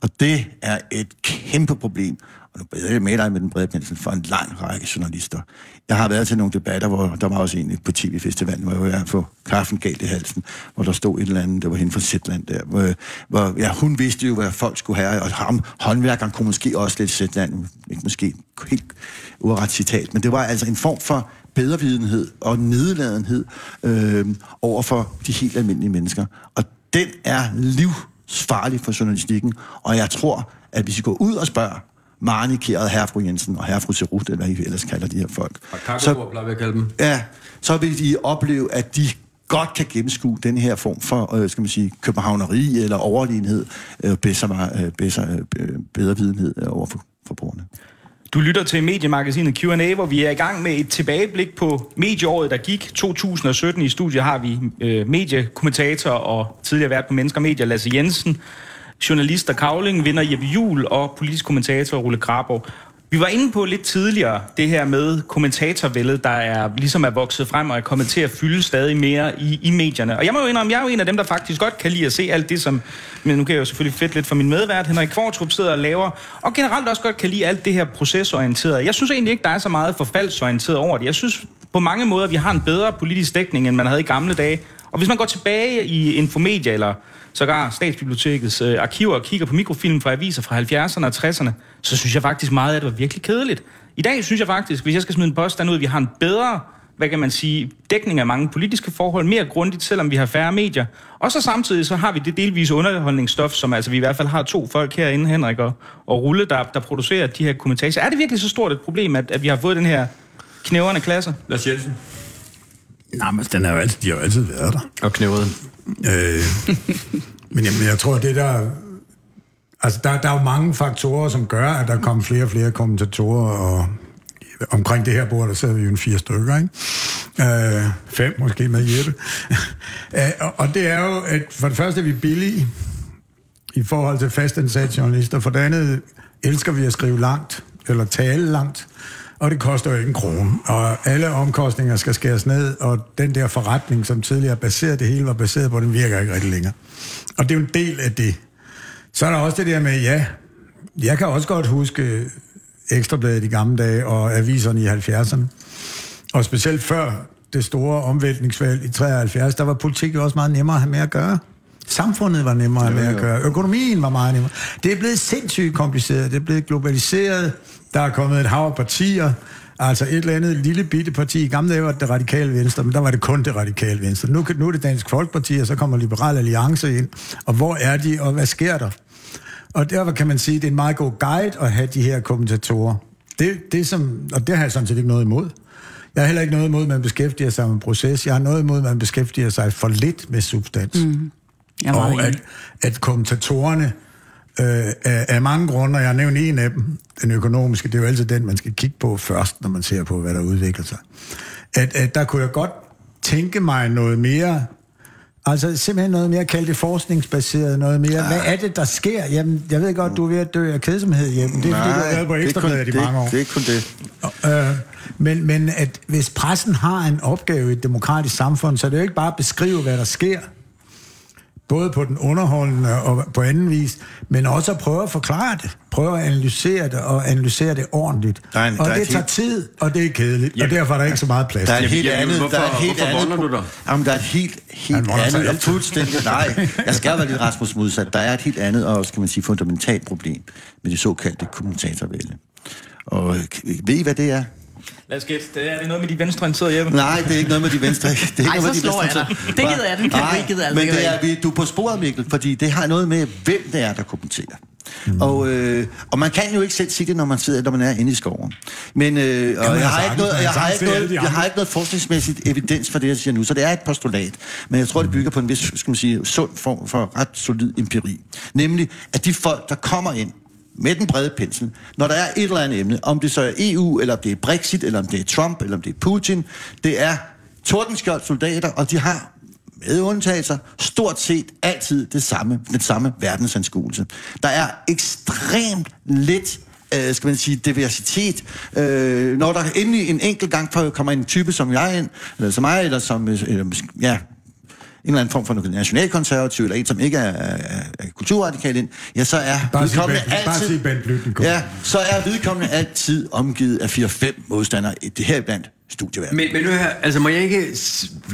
Og det er et kæmpe problem, og nu beder jeg med dig med den brede pensel for en lang række journalister. Jeg har været til nogle debatter, hvor der var også en på TV-festivalen, hvor jeg få kaffen galt i halsen, hvor der stod et eller andet, der var hende fra Sætland der, hvor, hvor ja, hun vidste jo, hvad folk skulle have, og ham, håndværkeren kunne måske også lidt Sætland, ikke måske helt uret citat, men det var altså en form for bedrevidenhed og nedladenhed øh, over for de helt almindelige mennesker. Og den er livsfarlig for journalistikken, og jeg tror, at hvis vi går ud og spørger Marnikeret herrefru Jensen og herrefru Serut, eller hvad I ellers kalder de her folk. Så, jeg kalde dem. Ja, så vil de opleve, at de godt kan gennemskue den her form for, øh, skal man sige, københavneri eller overlegenhed, øh, bedre, øh, bedre, øh, bedre videnhed øh, over for, for brugerne. Du lytter til mediemagasinet Q&A, hvor vi er i gang med et tilbageblik på medieåret, der gik. 2017 i studiet har vi øh, mediekommentator og tidligere vært på Mennesker Medier, Lasse Jensen, journalist og Kavling, vinder Jeppe Jul og politisk kommentator Rulle Kraborg. Vi var inde på lidt tidligere det her med kommentatorvældet, der er ligesom er vokset frem og er kommet til at fylde stadig mere i, i medierne. Og jeg må jo indrømme, jeg er jo en af dem, der faktisk godt kan lide at se alt det, som... Men nu kan jeg jo selvfølgelig fedt lidt for min medvært, Henrik Kvartrup sidder og laver. Og generelt også godt kan lide alt det her procesorienterede. Jeg synes egentlig ikke, der er så meget forfaldsorienteret over det. Jeg synes på mange måder, vi har en bedre politisk dækning, end man havde i gamle dage. Og hvis man går tilbage i Infomedia eller sågar Statsbibliotekets øh, arkiver og kigger på mikrofilm fra aviser fra 70'erne og 60'erne, så synes jeg faktisk meget, at det var virkelig kedeligt. I dag synes jeg faktisk, hvis jeg skal smide en påstand ud, at vi har en bedre hvad kan man sige, dækning af mange politiske forhold, mere grundigt, selvom vi har færre medier. Og så samtidig så har vi det delvise underholdningsstof, som altså vi i hvert fald har to folk herinde, Henrik og, og Rulle, der, der producerer de her kommentarer. Er det virkelig så stort et problem, at, at vi har fået den her knæverne klasse? Lars Jensen. Nej, men den er jo altid, de har jo altid været der. Og knævret. Øh, men jamen, jeg tror, det der... Altså, der, der er jo mange faktorer, som gør, at der kommer flere og flere kommentatorer, og omkring det her bord, der sidder vi jo en fire stykker, ikke? Øh, fem måske med Jeppe. øh, og, og det er jo, at for det første er vi billige i forhold til fastansatte journalister. For det andet elsker vi at skrive langt, eller tale langt, og det koster jo ikke en krone. Og alle omkostninger skal skæres ned, og den der forretning, som tidligere baseret, det hele var baseret på, den virker ikke rigtig længere. Og det er jo en del af det. Så er der også det der med, ja, jeg kan også godt huske Ekstrabladet i gamle dage og aviserne i 70'erne. Og specielt før det store omvæltningsvalg i 73, der var politik jo også meget nemmere at have med at gøre. Samfundet var nemmere at have med at gøre. Økonomien var meget nemmere. Det er blevet sindssygt kompliceret. Det er blevet globaliseret. Der er kommet et hav af partier. Altså et eller andet lille bitte parti. I gamle dage var det, det radikale venstre, men der var det kun det radikale venstre. Nu, nu er det Dansk Folkeparti, og så kommer Liberal Alliance ind. Og hvor er de, og hvad sker der? Og derfor kan man sige, at det er en meget god guide at have de her kommentatorer. Det, det som, og det har jeg sådan set ikke noget imod. Jeg har heller ikke noget imod, at man beskæftiger sig med proces. Jeg har noget imod, at man beskæftiger sig for lidt med substans. Mm. Jeg Og at, at kommentatorerne øh, af, af mange grunde, og jeg har nævnt en af dem, den økonomiske, det er jo altid den, man skal kigge på først, når man ser på, hvad der udvikler sig. At, at der kunne jeg godt tænke mig noget mere Altså simpelthen noget mere kaldt det forskningsbaseret, noget mere. Hvad er det, der sker? Jamen, jeg ved godt, du er ved at dø af kedsomhed hjemme. Det er fordi, du har været på det ekstrabladet i det- mange år. Det er ikke kun det. Øh, men, men at hvis pressen har en opgave i et demokratisk samfund, så er det jo ikke bare at beskrive, hvad der sker, både på den underholdende og på anden vis, men også at prøve at forklare det, prøve at analysere det, og analysere det ordentligt. Der er en- og der er det et tager helt- tid, og det er kedeligt, og Jamen. derfor er der ikke så meget plads. Der er et helt jamen, andet, hvorfor- der er et helt hvorfor andet, du dig? Jamen, der er et helt, helt sig andet, og altid. fuldstændig, nej, jeg skal være lidt Rasmus modsat. Der er et helt andet, og skal man sige, fundamentalt problem med det såkaldte kommentatorvælde. Og øh, ved I, hvad det er? Lad os gætte. Det er det noget med de venstreorienterede hjemme? Nej, det er ikke noget med de venstre. Det er ikke Ej, noget med så de slår jeg dig. Det gider jeg, den kan Nej, gider altså men ikke det er, vi, du er på sporet, Mikkel, fordi det har noget med, hvem det er, der kommenterer. Mm. Og, øh, og man kan jo ikke selv sige det, når man sidder, når man er inde i skoven. Men øh, og man jeg, har ikke noget, jeg, har ikke noget, jeg har ikke noget forskningsmæssigt evidens for det, jeg siger nu, så det er et postulat. Men jeg tror, det bygger på en vis, skal man sige, sund form for ret solid empiri. Nemlig, at de folk, der kommer ind, med den brede pensel, når der er et eller andet emne, om det så er EU, eller om det er Brexit, eller om det er Trump, eller om det er Putin, det er tordenskjold soldater, og de har med undtagelser, stort set altid det samme, den samme verdensanskuelse. Der er ekstremt lidt øh, skal man sige, diversitet. Øh, når der endelig en enkelt gang kommer en type som jeg ind, eller som mig, eller som, øh, øh ja, eller anden form for nationalkonservativ, eller en, som ikke er, er, er kulturradikal ind, ja, så er Bare sig vedkommende Bent- bare sig ja, så er vedkommende altid omgivet af 4-5 modstandere, i det her blandt studieverden. Men, men nu her, altså må jeg ikke,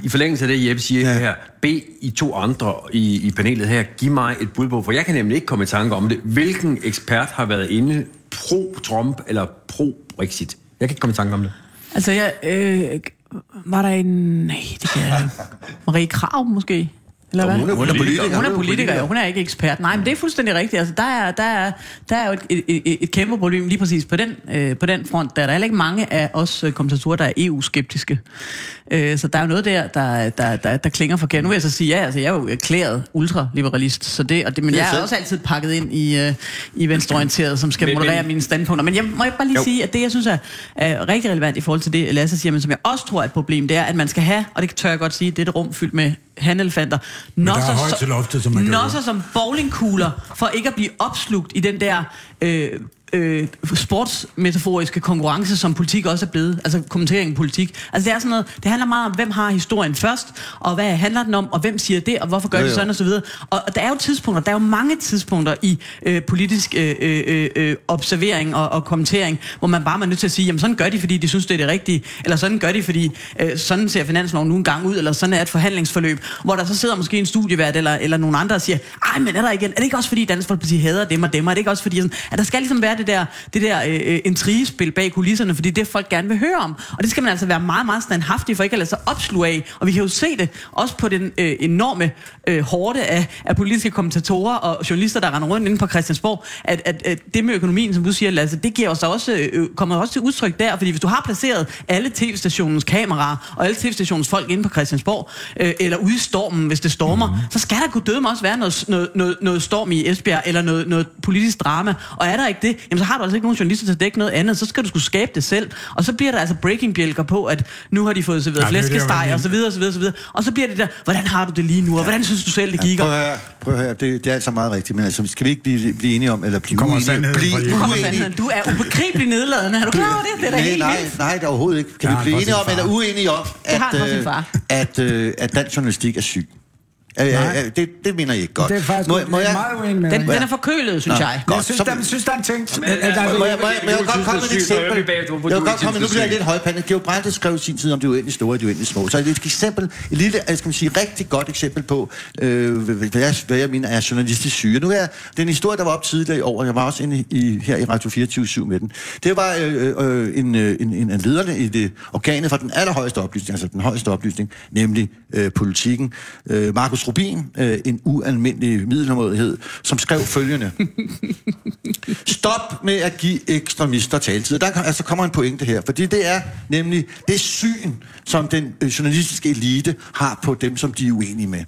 i forlængelse af det, Jeppe siger ja. her, bede I to andre i, i panelet her, give mig et bud på, for jeg kan nemlig ikke komme i tanke om det. Hvilken ekspert har været inde pro-Trump eller pro-Brexit? Jeg kan ikke komme i tanke om det. Altså, jeg, øh, var der en... Nej, det kan jeg. Marie Krav, måske? Eller hvad? hun er Hun er politiker. hun er, politiker, jo. hun er ikke ekspert. Nej, men det er fuldstændig rigtigt. Altså, der, er, der, er, der er jo et, et, et, et kæmpe problem lige præcis på den, øh, på den front. Der er der heller ikke mange af os øh, kommentatorer, der er EU-skeptiske. Øh, så der er jo noget der, der, der, der, der klinger forkert. Nu vil jeg så sige, ja, altså, jeg er jo erklæret ultraliberalist, så det, og det, men Det er jeg er selv. også altid pakket ind i, øh, i venstreorienteret, som skal Men- moderere men- mine standpunkter. Men jeg må jeg bare lige Jo. sige, at det, jeg synes er, er rigtig relevant i forhold til det, Lasse siger, men som jeg også tror er et problem, det er, at man skal have, og det tør jeg godt sige, det er et rum fyldt med handelefanter. er højt til loftet, som man Nosser som bowlingkugler, for ikke at blive opslugt i den der øh, øh, sportsmetaforiske konkurrence, som politik også er blevet. Altså kommentering af politik. Altså det er sådan noget, det handler meget om, hvem har historien først, og hvad handler den om, og hvem siger det, og hvorfor gør Jo, de jo. sådan, og så videre. Og der er jo tidspunkter, der er jo mange tidspunkter i øh, politisk øh, øh, øh, observering og, og kommentering, hvor man bare er nødt til at sige, jamen sådan gør de, fordi de synes, det er det rigtige, eller sådan gør de, fordi øh, sådan ser finansloven nu en gang ud, eller sådan er et forhandlingsforløb, hvor der så sidder måske en studievært eller, eller nogen andre og siger, ej, men er der igen, er det ikke også fordi Dansk Folkeparti hader dem og dem, og er det ikke også fordi, sådan, at der skal ligesom være det der, det der øh, øh, intrigespil bag kulisserne, fordi det er folk gerne vil høre om. Og det skal man altså være meget, meget standhaftig for ikke at lade sig opsluge af. Og vi kan jo se det også på den øh, enorme øh, hårde af, af politiske kommentatorer og journalister, der render rundt inde på Christiansborg, at, at, at det med økonomien, som du siger, Lasse, det giver os også, øh, kommer også til udtryk der, fordi hvis du har placeret alle tv-stationens kameraer og alle tv-stationens folk inde på Christiansborg, øh, eller ude i stormen, hvis det stormer, mm. så skal der kunne døde også være noget, noget, noget, noget storm i Esbjerg, eller noget, noget politisk drama. Og er der ikke det, jamen så har du altså ikke nogen journalister til at dække noget andet, så skal du skulle skabe det selv. Og så bliver der altså breaking bjælker på, at nu har de fået serveret Ja, det det, jeg flæskesteg, og så videre, og så videre, og så videre. Og så bliver det der, hvordan har du det lige nu, og hvordan synes du selv, det gik? Prøv at høre, prøv at høre. Det, det er altså meget rigtigt, men altså, skal vi ikke blive, blive enige om, eller blive Kommer uenige? sandheden Blive uenige. Du er ubegribeligt nedladende. Er du klar over det? Det er da Nej, helt nej, vildt. nej, det er overhovedet ikke. Kan Det vi blive enige om, eller uenige om, Det har at, han fra sin øh, far. at, øh, at dansk journalistik er syg? Øh, øh, det, det mener jeg ikke godt. Det er faktisk må, må, må jeg, meget uenig med Den, den er forkølet, synes Nå, jeg. godt. Jeg synes, Så- der, synes, der er en ting... der er- Må jeg, må jeg, må jeg Du godt komme med et eksempel? Jeg vil godt komme, nu bliver er jeg lidt højpandet. Georg Brandt skrev i sin tid om det uendelige store og det uendelige små. Så et eksempel, et lille, jeg skal man sige, rigtig godt eksempel på, øh, hvad, jeg, hvad jeg mener er journalistisk syge. Nu er det er en historie, der var op tidligere i år, og jeg var også inde i, her i Radio 24 med den. Det var øh, øh, en, øh, en, en af lederne i det organet for den allerhøjeste oplysning, altså den højeste oplysning, nemlig øh, politikken. Øh, Markus Strubin, øh, en ualmindelig middelmådighed, som skrev følgende. Stop med at give ekstremister taletid. Der altså, kommer en pointe her, fordi det er nemlig det syn, som den øh, journalistiske elite har på dem, som de er uenige med.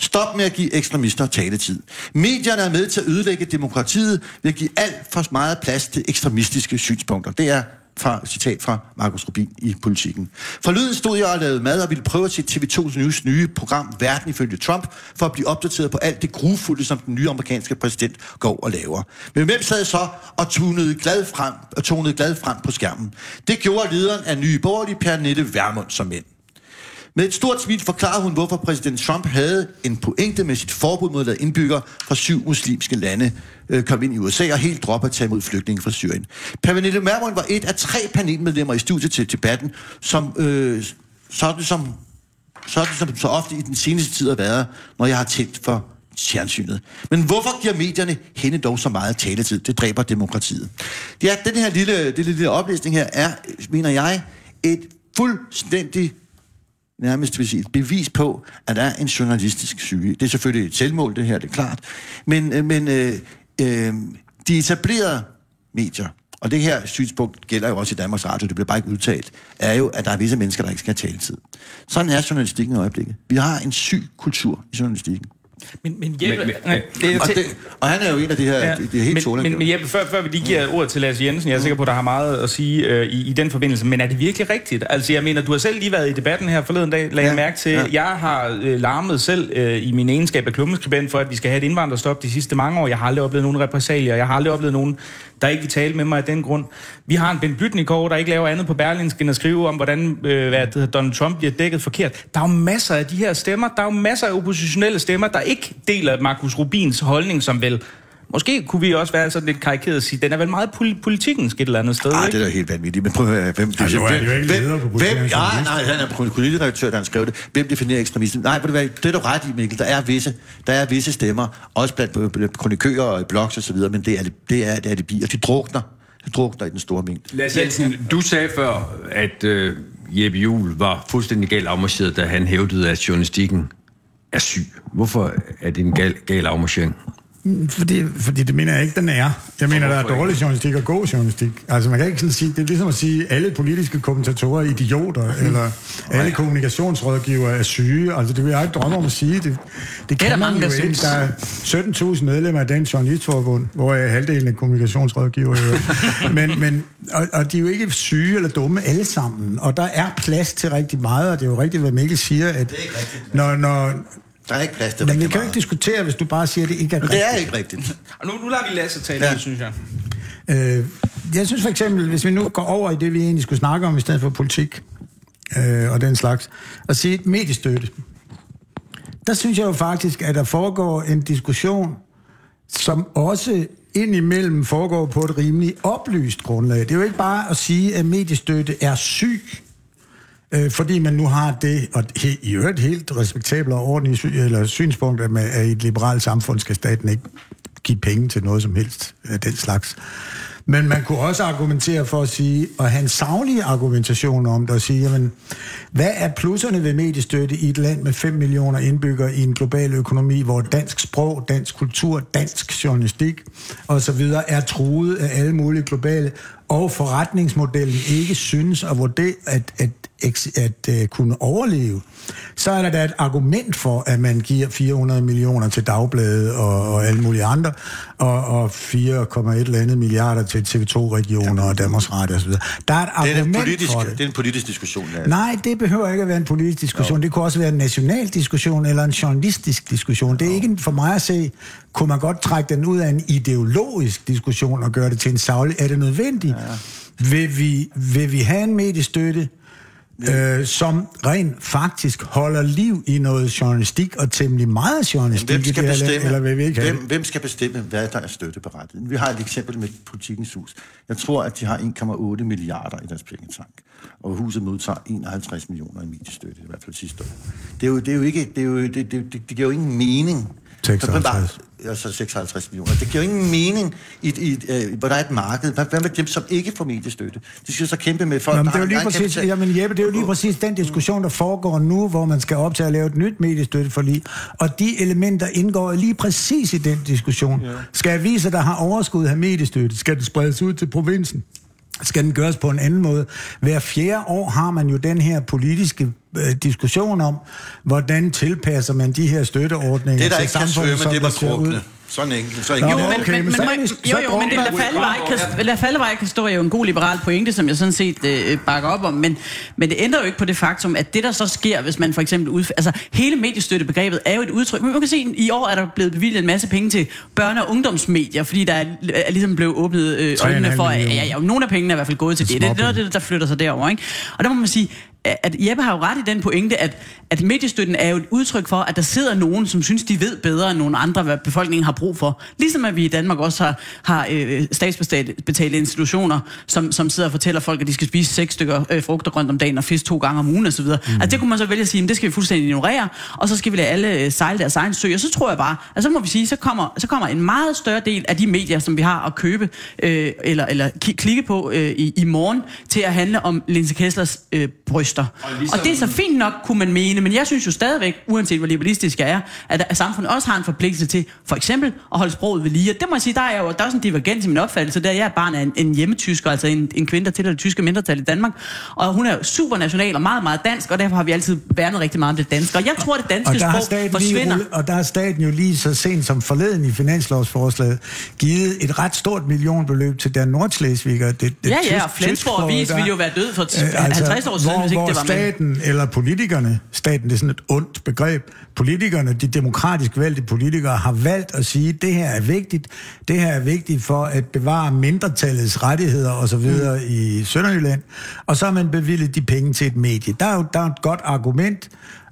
Stop med at give ekstremister taletid. Medierne er med til at ødelægge demokratiet ved at give alt for meget plads til ekstremistiske synspunkter. Det er fra, citat fra Markus Rubin i Politiken. Forleden stod jeg og lavede mad og ville prøve at se TV2's News nye program Verden ifølge Trump, for at blive opdateret på alt det grufulde, som den nye amerikanske præsident går og laver. Men hvem sad så og tunede glad frem, og tonede glad frem på skærmen? Det gjorde lederen af Nye Borgerlige, Pernille Vermund, som mænd. Med et stort smil forklarer hun, hvorfor præsident Trump havde en pointe med sit forbud mod at lade indbyggere fra syv muslimske lande øh, komme ind i USA og helt droppe at tage imod flygtninge fra Syrien. Pernille Vermund var et af tre panelmedlemmer i studiet til debatten, som øh, sådan som sådan som så ofte i den seneste tid har været, når jeg har tændt for fjernsynet. Men hvorfor giver medierne hende dog så meget taletid? Det dræber demokratiet. Ja, den her lille, det lille oplæsning her er, mener jeg, et fuldstændig nærmest vil sige, et bevis på, at der er en journalistisk syge. Det er selvfølgelig et selvmål, det her, det er klart. Men, øh, men øh, øh, de etablerede medier, og det her synspunkt gælder jo også i Danmarks Radio, det bliver bare ikke udtalt, er jo, at der er visse mennesker, der ikke skal have taletid. Sådan er journalistikken i øjeblikket. Vi har en syg kultur i journalistikken. Men, men Jeppe, Men- men- nej, det er Og, det, og han er jo en af de her, ja, det er helt men, men, men Jeppe, før, før vi lige giver ordet til Lars Jensen, jeg er sikker på, at der har meget at sige øh, i, i den forbindelse, men er det virkelig rigtigt? Altså, jeg mener, du har selv lige været i debatten her forleden dag, lagde Ja, jeg mærke til. ja. Jeg har øh, larmet selv øh, i min egenskab af klummeskribent for, at vi skal have et indvandrerstop de sidste mange år. Jeg har aldrig oplevet nogen repressalier, jeg har aldrig oplevet nogen, der ikke vil tale med mig af den grund. Vi har en Ben Blytnikov, der ikke laver andet på Berlinsk end at skrive om, hvordan øh, hvad det hedder, Donald Trump bliver dækket forkert. Der er jo masser af de her stemmer, der er jo masser af oppositionelle stemmer, der ikke deler Markus Rubins holdning, som vel Måske kunne vi også være sådan lidt karikeret og sige, den er vel meget pol- politikens et eller andet sted, Ah, ikke? det er da helt vanvittigt. Men prøv at høre, hvem... Altså, er han jo ikke hvem, på hvem, politikken, ja, nej, han er politisk redaktør, der han skrev det. Hvem definerer ekstremisme? Nej, du hvad, det er du ret i, Mikkel. Der er visse, der er visse stemmer, også blandt kronikører og blogs og så videre, men det er det, det er, det er det bier. De drukner. De drukner i den store mængde. Lars Jensen, du sagde før, at øh, Jeppe Juhl var fuldstændig galt afmarcheret, da han hævdede, at journalistikken er syg. Hvorfor er det en gal, gal afmarchering? Fordi, fordi det mener jeg ikke, den er. Jeg mener, der er dårlig journalistik og god journalistik. Altså, man kan ikke sådan sige, det er ligesom at sige, at alle politiske kommentatorer er idioter, eller alle kommunikationsrådgivere er syge. Altså, det vil jeg ikke drømme om at sige. Det, det, det der kan man mange, der synes. Der er 17.000 medlemmer af Dansk Journalistforbund, hvor er halvdelen af kommunikationsrådgivere. jo. men, men, og, og de er jo ikke syge eller dumme alle sammen. Og der er plads til rigtig meget, og det er jo rigtigt, hvad Mikkel siger, at er når, når, Der er ikke plads til men vi kan jo meget. ikke diskutere, hvis du bare siger, at det ikke er rigtigt. det er ikke rigtigt. Og nu, nu lader vi Lasse tale, Ja. synes jeg. Øh, jeg synes for eksempel, hvis vi nu går over i det, vi egentlig skulle snakke om, i stedet for politik øh, og den slags, at sige mediestøtte. Der synes jeg jo faktisk, at der foregår en diskussion, som også indimellem foregår på et rimelig oplyst grundlag. Det er jo ikke bare at sige, at mediestøtte er syg, øh, fordi man nu har det, og he, i øvrigt helt respektabelt og ordentligt sy- eller synspunkt, at, man, at i et liberalt samfund skal staten ikke give penge til noget som helst af den slags. Men man kunne også argumentere for at sige, og have en savlig argumentation om det, og sige, jamen, hvad er plusserne ved mediestøtte i et land med 5 millioner indbyggere i en global økonomi, hvor dansk sprog, dansk kultur, dansk journalistik osv. er truet af alle mulige globale, og forretningsmodellen ikke synes at, vurdere, at, at, at, at kunne overleve, så er der da et argument for, at man giver 400 millioner til Dagbladet og, og alle mulige andre, og, og 4,1 eller andet milliarder til TV2-regioner og Danmarks Radio osv. Der er et Det er, argument politisk, for det. det er en politisk diskussion. Ja. Nej, det behøver ikke at være en politisk diskussion. Jo. Det kunne også være en national diskussion eller en journalistisk diskussion. Det er ikke for mig at se, kunne man godt trække den ud af en ideologisk diskussion og gøre det til en savlig. Er det nødvendigt? Ja. Vil, vi, vil vi have en mediestøtte, øh, som rent faktisk holder liv i noget journalistik og temmelig meget journalistik Hvem skal det bestemme, eller vi ikke hvem, hvem skal bestemme, hvad der er støtteberettiget? Vi har et eksempel med Politikens Hus. Jeg tror, at de har 1,8 milliarder i deres pengetank, og huset modtager 51 millioner i mediestøtte, i hvert fald sidste år. Det er jo, det er jo ikke, det, er jo, det, det, det, det giver jo ingen mening. 56. Altså 56 millioner. Det giver jo ingen mening, i, i, øh, hvor der er et marked. Hvad, hvad med dem, som ikke får mediestøtte? De skal så kæmpe med folk, Nå, men det er jo lige præcis, kapital. jamen Jeppe, det er jo lige præcis den diskussion, der foregår nu, hvor man skal op til at lave et nyt mediestøtte for lige. Og de elementer indgår lige præcis i den diskussion. Ja. Skal aviser, der har overskud, have mediestøtte? Skal det spredes ud til provinsen? Skal den gøres på en anden måde? Hver fjerde år har man jo den her politiske øh, diskussion om, hvordan tilpasser man de her støtteordninger Det, der til ikke kan svømme, det var krukne. Sådan enkelt. Så Nå, er men, det. okay, men, men men, så men, jo, så jo, men drukner La vi. Fallevej kan, La Fallevej kan stå er jo en god liberal pointe, som jeg sådan set øh, bakker op om, men, men det ændrer jo ikke på det faktum, at det der så sker, hvis man for eksempel udf- altså hele mediestøttebegrebet er jo et udtryk, men man kan se, at i år er der blevet bevilget en masse penge til børne- og ungdomsmedier, fordi der er, er ligesom blevet åbnet øh, 3,5 øjnene for, at ja, ja, nogle af pengene er i hvert fald gået til det. Det er noget af det, der flytter sig derover, ikke? Og der må man sige, at Jeppe har jo ret i den pointe, at, at mediestøtten er jo et udtryk for, at der sidder nogen, som synes, de ved bedre end nogle andre, hvad befolkningen har brug for. Ligesom at vi i Danmark også har, har øh, statsbetalte institutioner, som, som sidder og fortæller folk, at de skal spise seks stykker øh, frugter grønt om dagen og fisk to gange om ugen osv. Mm. Altså det kunne man så vælge at sige, at det skal vi fuldstændig ignorere, og så skal vi lade alle øh, sejle deres egen sø. Og så tror jeg bare, at så må vi sige, så kommer, så kommer en meget større del af de medier, som vi har at købe øh, eller, eller klikke på øh, i, i morgen, til at handle om Linse Kesslers øh, bryster. Og, ligesom- og det er så fint nok, kunne man mene, men jeg synes jo stadigvæk, uanset hvor liberalistisk jeg er, at, at samfundet også har en forpligtelse til, for eksempel, at holde sproget ved lige. Og det må jeg sige, der er jo der er også en divergens i min opfattelse, der jeg er barn af en, en hjemmetysker, altså en, en kvinde, der tilhører det tyske mindretal i Danmark, og hun er jo super national og meget, meget dansk, og derfor har vi altid værnet rigtig meget om det danske. Og jeg tror, at det danske Og der, har sprog staten lige, forsvinder. rullet- og der har staten jo lige så sent som forleden i finanslovsforslaget givet et ret stort millionbeløb til Dan Nordschleswiger. Det, det Ja, ja, tysk- og Flensborg der- ville jo være død for Øh, 50 år siden, hvor, hvis ikke hvor det var staten eller politikerne, staten det er sådan et ondt begreb, politikerne, de demokratisk valgte politikere, har valgt at sige, det her er vigtigt, det her er vigtigt for at bevare mindretallets rettigheder osv. Mm. i Sønderjylland, og så har man bevillet de penge til et medie. Der er jo der er et godt argument,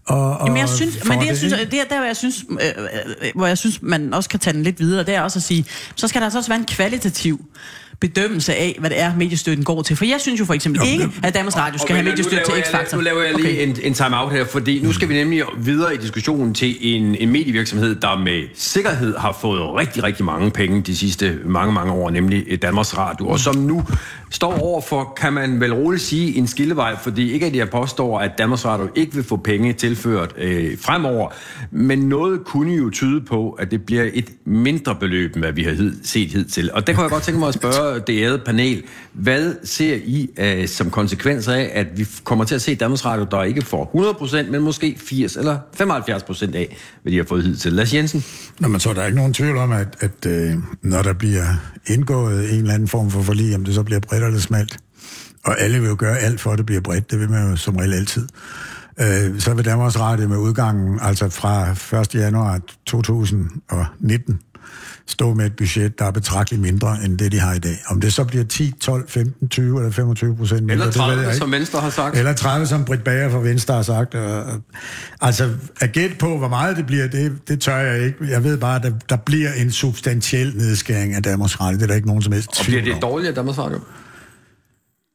og, og Jamen, jeg synes, men det, jeg synes, det er der, hvor jeg synes, øh, øh, hvor jeg synes, man også kan tage den lidt videre, det er også at sige, så skal der altså også være en kvalitativ bedømmelse af, hvad det er, mediestøtten går til. For jeg synes jo for eksempel Jo, ikke, at Danmarks Radio skal Okay, have mediestøtte til X-Factor. Nu laver jeg lige en, en time-out her, fordi nu skal vi nemlig videre i diskussionen til en, en medievirksomhed, der med sikkerhed har fået rigtig, rigtig mange penge de sidste mange, mange år, nemlig Danmarks Radio, og som nu står over for, kan man vel roligt sige, en skillevej, fordi ikke at jeg påstår, at Danmarks Radio ikke vil få penge tilført øh, fremover, men noget kunne jo tyde på, at det bliver et mindre beløb, end hvad vi har hed, set hidtil. Og der kunne jeg godt tænke mig at spørge det ærede panel, hvad ser I øh, som konsekvens af, at vi kommer til at se Danmarks Radio, der ikke får 100%, men måske 80 eller 75% af, hvad de har fået hidtil? Lars Jensen? Nå, men så er der ikke nogen tvivl om, at, at øh, når der bliver indgået en eller anden form for forlig, om det så bliver bredt eller smalt, og alle vil jo gøre alt for, at det bliver bredt, det vil man jo som regel altid, øh, så vil Danmarks Radio med udgangen, altså fra 1. januar 2019, stå med et budget, der er betragteligt mindre end det, de har i dag. Om det så bliver 10, 12, 15, 20 eller 25 procent mindre, Eller det ved 30, jeg ikke. som Venstre har sagt. Eller 30, som Britt Bager fra Venstre har sagt. Og, altså, at gætte på, hvor meget det bliver, det, det tør jeg ikke. Jeg ved bare, at der, der bliver en substantiel nedskæring af Danmarks Radio. Det er der ikke nogen som helst Og bliver det af Danmarks Radio?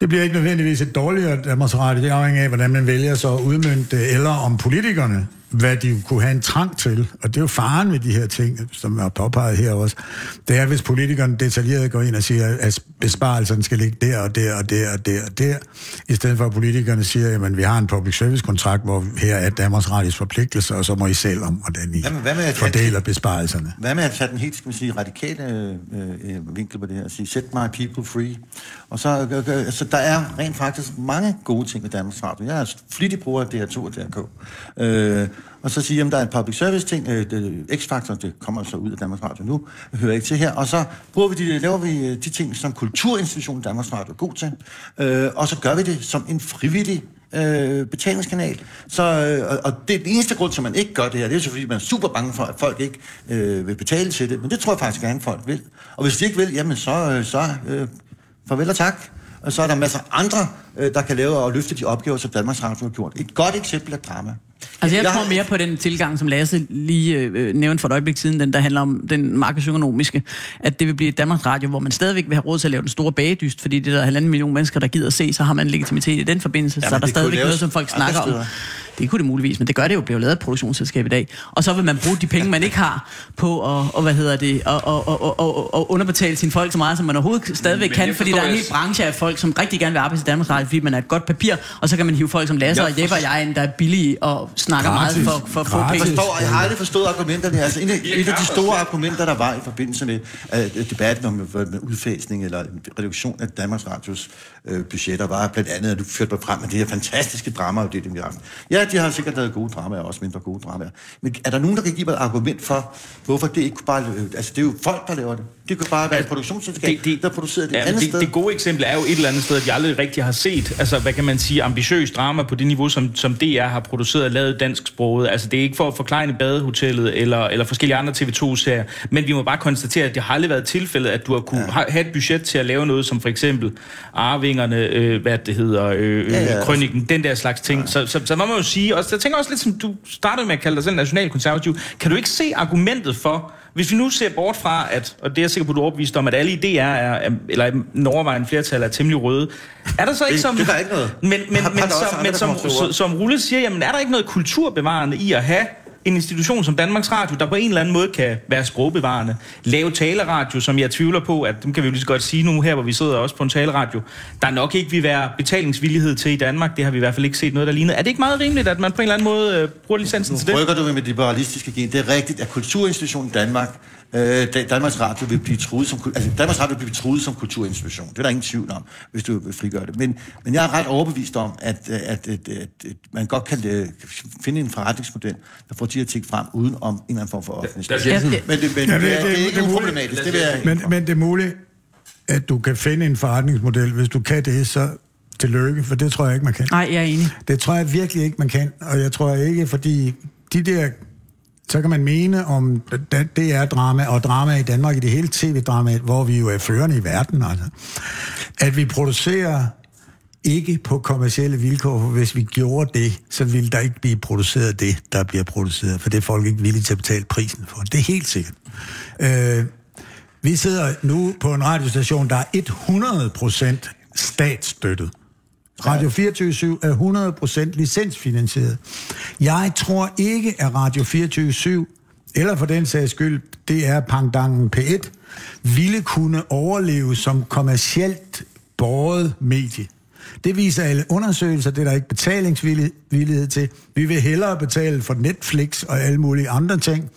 Det bliver ikke nødvendigvis et dårligere Danmarks Radio. Det afhænger af, hvordan man vælger så at udmønte det, eller om politikerne, hvad de kunne have en trang til. Og det er jo faren ved de her ting, som er påpeget her også. Det er, hvis politikerne detaljeret går ind og siger, at besparelserne skal ligge der og der og der og der og der, i stedet for at politikerne siger, at vi har en public service kontrakt, hvor her er Danmarks Radios forpligtelser, og så må I selv om, hvordan I med- hvad med at- fordeler besparelserne. Hvad med at tage den helt, skal man sige, radikale øh, øh, vinkel på det her, og sige, set my people free. Og så, øh, øh, altså, der er rent faktisk mange gode ting ved Danmarks Radio. Jeg er flittig bruger af DR2 og DRK. Øh, og så sige, at der er en public service ting, øh, X-Factor, det kommer så ud af Danmarks Radio nu, hører ikke til her, og så bruger vi de, laver vi øh, de ting, som kulturinstitutionen Danmarks Radio er god til, øh, og så gør vi det som en frivillig øh, betalingskanal. Så, øh, og, det er den eneste grund til, at man ikke gør det her. Det er jo fordi man er super bange for, at folk ikke øh, vil betale til det. Men det tror jeg faktisk gerne, folk vil. Og hvis de ikke vil, jamen så, øh, så øh, farvel og tak. Og så er der masser af andre, øh, der kan lave og løfte de opgaver, som Danmarks Radio har gjort. Et godt eksempel er drama. Altså jeg Jeg tror mere på den tilgang, som Lasse lige øh, nævnte for et øjeblik siden, den der handler om den markedsøkonomiske, at det vil blive et Danmarks Radio, hvor man stadigvæk vil have råd til at lave den store bagedyst, fordi det der er halvanden million mennesker, der gider se, så har man legitimitet i den forbindelse, Jamen, så er der stadigvæk noget, som folk snakker om. Det kunne det muligvis, men det gør det jo, bliver jo lavet et produktionsselskab i dag. Og så vil man bruge de penge, man ikke har på at, og, hvad hedder det, og, og, og, og, og underbetale sine folk så meget, som man overhovedet stadigvæk Men kan, fordi der er en hel branche af folk, som rigtig gerne vil arbejde i Danmarks Radio, fordi man er et godt papir, og så kan man hive folk som Lasse og Jeppe og jeg ind, der er billige og snakker Gratis. meget for, for at få penge. Jeg forstår, jeg har aldrig forstået argumenterne. Altså, et, af- et af de store argumenter, der var i forbindelse med uh, debatten om med udfasning eller en reduktion af Danmarks Radios uh, budgetter, var blandt andet, at du førte mig frem med det her fantastiske dramaafdeling, vi har haft. Ja, de har sikkert lavet gode dramaer, også mindre gode dramaer. Men er der nogen, der kan give mig et argument for, hvorfor det ikke bare... Altså, det er jo folk, der laver det. Det kunne bare være et produktionsselskab, der producerer det et ja, andet det, sted. det gode eksempel er jo et eller andet sted, at vi aldrig rigtig har set, altså hvad kan man sige, ambitiøs drama på det niveau, som, som DR har produceret og lavet dansk sproget. Altså det er ikke for at forklare badehotellet eller, eller forskellige andre TV2-serier, men vi må bare konstatere, at det har aldrig været tilfældet, at du har kunne ja. have et budget til at lave noget, som for eksempel Arvingerne, øh, hvad det hedder, øh, Ja, ja, ja. krøniken, den der slags ting. Ja. Så, så, så man må jo sige, også, jeg tænker også lidt som du startede med at kalde dig selv nationalkonservativ, kan du ikke se argumentet for, hvis vi nu ser bort fra, at, og det er jeg sikker på, du er overbevist om, at alle idéer er, er eller en overvejende flertal er temmelig røde, er der så ikke Det- som... det gør ikke noget. Men, men, Har- men, har som, andre, men som, som, som Rulle siger, jamen er der ikke noget kulturbevarende i at have en institution som Danmarks Radio, der på en eller anden måde kan være sprogbevarende. Lave taleradio, som jeg tvivler på, at dem kan vi jo lige så godt sige nu her, hvor vi sidder også på en taleradio, der nok ikke vil være betalingsvillighed til i Danmark. Det har vi i hvert fald ikke set noget, der ligner. Er det ikke meget rimeligt, at man på en eller anden måde øh, bruger licensen til det? Rykker du med det liberalistiske gen. Det er rigtigt, at kulturinstitutionen Danmark, øh, Da- Danmarks Radio vil blive truet som, altså Danmarks Radio vil blive truet som kulturinstitution. Det er der ingen tvivl om, hvis du vil frigøre det. Men, men jeg er ret overbevist om, at, at, at, at, at, at man godt kan øh, finde en forretningsmodel, der får de her ting frem, uden om en eller anden form for offentlig Men det, men Ja, det- det, det, det- det er det ikke er muligt. uproblematisk. Det vil jeg Men, men det er muligt, at du kan finde en forretningsmodel. Hvis du kan det, så tillykke, for det tror jeg ikke, man kan. Nej, jeg er enig. Det tror jeg virkelig ikke, man kan. Og jeg tror ikke, fordi de der... Så kan man mene om det er drama, og drama i Danmark i det hele tv-drama, hvor vi jo er førende i verden, altså. At vi producerer ikke på kommercielle vilkår, for hvis vi gjorde det, så ville der ikke blive produceret det, der bliver produceret, for det er folk ikke villige til at betale prisen for. Det er helt sikkert. Øh, vi sidder nu på en radiostation, der er 100% statsstøttet. Radio 24 er 100% licensfinansieret. Jeg tror ikke, at Radio 24 eller for den sags skyld, det er pangdangen P1, ville kunne overleve som kommercielt båret medie. Det viser alle undersøgelser, det er der ikke betalingsvillighed til. Vi vil hellere betale for Netflix og alle mulige andre ting,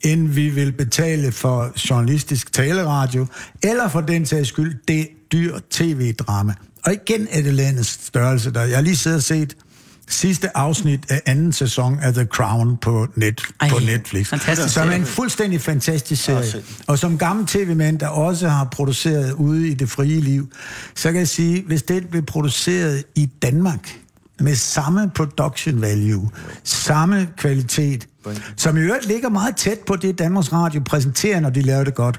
end vi vil betale for journalistisk taleradio, eller for den sags skyld, det dyr tv-drama. Og igen er det landets størrelse der. Jeg har lige siddet og set sidste afsnit af anden sæson af The Crown på, net, Ej, på Netflix. fantastisk Som er en fuldstændig fantastisk serie. Og som gammel tv-mand, der også har produceret ude i det frie liv, så kan jeg sige, hvis det blev produceret i Danmark, med samme production value, samme kvalitet, som i øvrigt ligger meget tæt på det, Danmarks Radio præsenterer, når de laver det godt,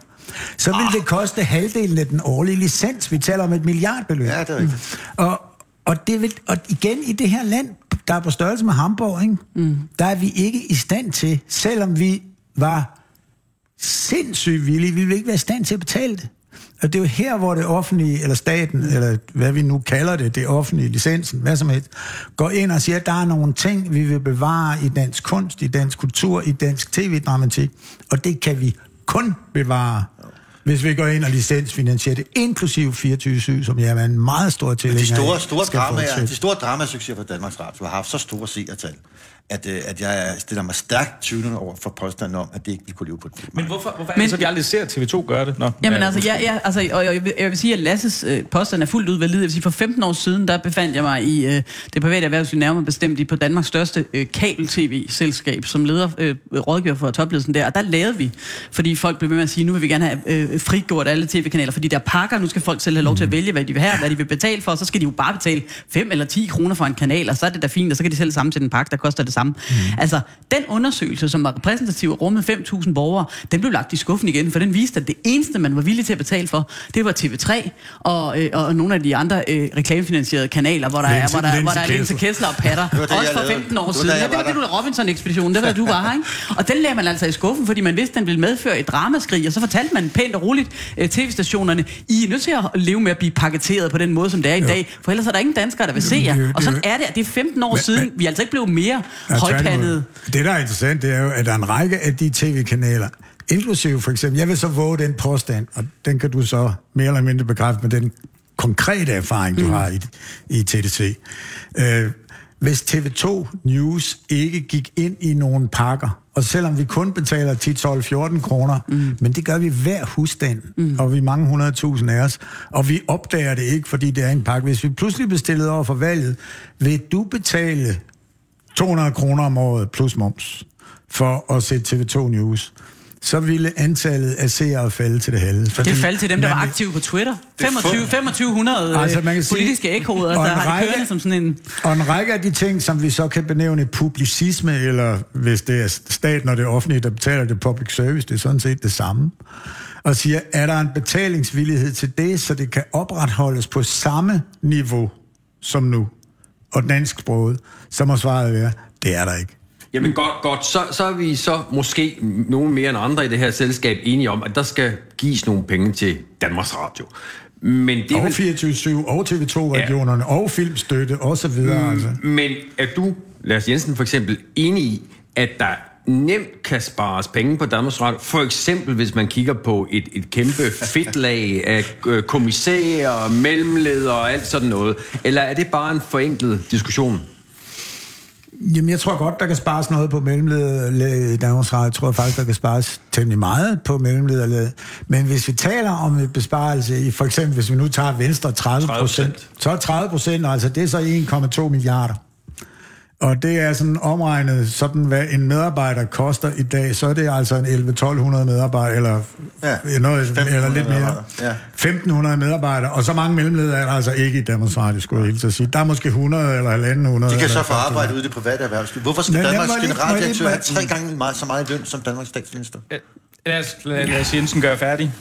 så vil det koste halvdelen af den årlige licens. Vi taler om et milliardbeløb. Ja, det er rigtigt. Og, og, det vil, og igen i det her land, der er på størrelse med Hamburg, ikke? Mm. der er vi ikke i stand til, selvom vi var sindssygt villige, vi vil ikke være i stand til at betale det. Og det er jo her, hvor det offentlige, eller staten, eller hvad vi nu kalder det, det offentlige, licensen, hvad som helst, går ind og siger, at der er nogle ting, vi vil bevare i dansk kunst, i dansk kultur, i dansk tv-dramatik, og det kan vi kun bevare, hvis vi går ind og licensfinansierer det, inklusiv 24-7, som jeg er en meget stor tilhænger De store, store, dramaer, de store dramasucceser for Danmarks Radio har haft så store seertal, at, øh, at jeg stiller mig stærkt tvivlende over for påstanden om, at det ikke vil kunne leve på det. Men hvorfor, hvorfor er Men- det så, vi aldrig ser TV2 gøre det? Nå, Jamen ja, altså, ja, ja, altså og jeg vil, jeg vil sige, at Lasses øh, påstand er fuldt ud valid. Jeg vil sige, for 15 år siden, der befandt jeg mig i øh, det private erhvervsliv, nærmere bestemt i på Danmarks største øh, kabel-tv-selskab, som leder øh, rådgiver for topledelsen der. Og der lavede vi, fordi folk blev ved med at sige, nu vil vi gerne have øh, frigjort alle tv-kanaler, fordi der er pakker, nu skal folk selv have lov til at vælge, hvad de vil have, hvad de vil betale for, og så skal de jo bare betale 5 eller 10 kroner for en kanal, og så er det da fint, og så kan de selv sammensætte en pakke, der koster det samme. Mm. Altså, den undersøgelse, som var repræsentativ og rummede 5.000 borgere, den blev lagt i skuffen igen, for den viste, at det eneste, man var villig til at betale for, det var TV3 og, øh, og nogle af de andre øh, reklamefinansierede kanaler, hvor der er, Linse- hvor der, hvor der er Linse Linse Kessler og Patter. Det var det, Også for lavede. 15 år Det siden. Ja, det var det, du Robinson-ekspeditionen, det var det, du var ikke? Og den lagde man altså i skuffen, fordi man vidste, at den ville medføre et dramaskrig, og så fortalte man pænt og roligt øh, tv-stationerne, I er nødt til at leve med at blive paketeret på den måde, som det er i dag, for ellers er der ingen danskere, der vil se jer. er jo- Og sådan er er det, at det er 15 år Men- siden, men- vi er altså ikke blevet mere Ja, højpandede. Det, der er interessant, det er jo, at der er en række af de tv-kanaler, inklusive for eksempel, jeg vil så våge den påstand, og den kan du så mere eller mindre bekræfte med den konkrete erfaring, du mm. har i, i TDC. Øh, hvis TV2 News ikke gik ind i nogle pakker, og selvom vi kun betaler 10, 12, 14 kroner, mm. men det gør vi hver husstand, mm. og vi er mange hundredtusind af os, og vi opdager det ikke, fordi det er en pakke. Hvis vi pludselig bestillede over for valget, vil du betale 200 kroner om året plus moms for at se TV2 News, så ville antallet af seere falde til det halve. Fordi Det faldt til dem, der var aktive på Twitter. 25, 2500 Altså, man kan sige- politiske ekkoder, og der har det kørende som sådan en... Og en række af de ting, som vi så kan benævne publicisme, eller hvis det er staten og det offentlige, der betaler det public service, det er sådan set det samme. Og siger, er der en betalingsvillighed til det, så det kan opretholdes på samme niveau som nu, og dansksproget, så må svaret være, det er der ikke. Jamen godt, godt. Så, så er vi så måske nogen mere end andre i det her selskab enige om, at der skal gives nogle penge til Danmarks Radio. Men det Og vel, 24-7, og TV2-regionerne, ja. og filmstøtte, og så videre. Mm. Altså. men er du, Lars Jensen for eksempel, enig i, at der nemt kan spares penge på Danmarks Radio? For eksempel, hvis man kigger på et, et kæmpe fedtlag af øh, kommissærer, mellemledere og alt sådan noget. Eller er det bare en forenklet diskussion? Jamen, jeg tror godt, der kan spares noget på mellemlederlaget i Danmarks Radio. Jeg tror faktisk, der kan spares temmelig meget på mellemlederlaget. Men hvis vi taler om en besparelse i, for eksempel, hvis vi nu tager Venstre 30 procent, så er 30 procent, altså det er så 1,2 milliarder. Og det er sådan omregnet, sådan hvad en medarbejder koster i dag, så er det altså en 11-1200 medarbejdere, eller, Ja, noget, 1500 eller lidt mere. ja. 1500 medarbejdere, og så mange mellemledere er der altså ikke i Danmarks Radio, skulle jeg helt sige. Der er måske 100 eller 100. De kan så få arbejde ude i det private erhvervsliv. Hvorfor skal Men Danmarks generaldirektør have tre gange meget, så meget løn som Danmarks statsminister? Lad os, lad, lad os Jensen gøre færdig.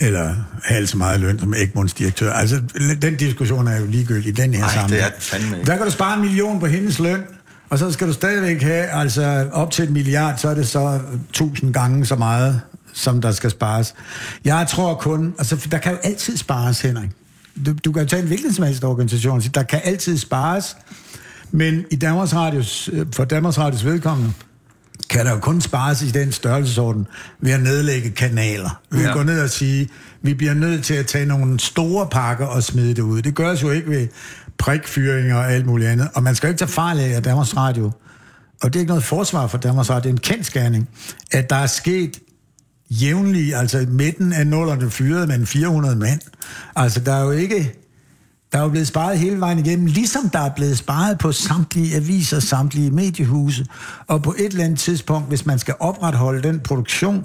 Eller halvt så meget løn som Egmonts direktør. Altså, den diskussion er jo ligegyldig i den her Ej, sammenhæng. det er den fandme ikke. Der kan du spare en million på hendes løn, og så skal du stadigvæk have, altså op til et milliard, så er det så tusind gange så meget, som der skal spares. Jeg tror kun, altså der kan jo altid spares, Henrik. Du, du kan jo tage en hvilken som helst organisation og sige, der kan altid spares, men i Danmarks Radios, øh, for Danmarks Radios vedkommende, kan der jo kun spares i den størrelsesorden ved at nedlægge kanaler. At Ja. gå ned og sige, vi bliver nødt til at tage nogle store pakker og smide det ud. Det gøres jo ikke ved prikfyringer og alt muligt andet. Og man skal jo ikke tage fejl af, at Danmarks Radio, og det er ikke noget forsvar for Danmarks Radio, det er en kendskærning, at der er sket jævnligt, altså i midten af nullerne fyret med en 400 mand. Altså der er jo ikke, der er jo blevet sparet hele vejen igennem, ligesom der er blevet sparet på samtlige aviser, samtlige mediehuse. Og på et eller andet tidspunkt, hvis man skal opretholde den produktion,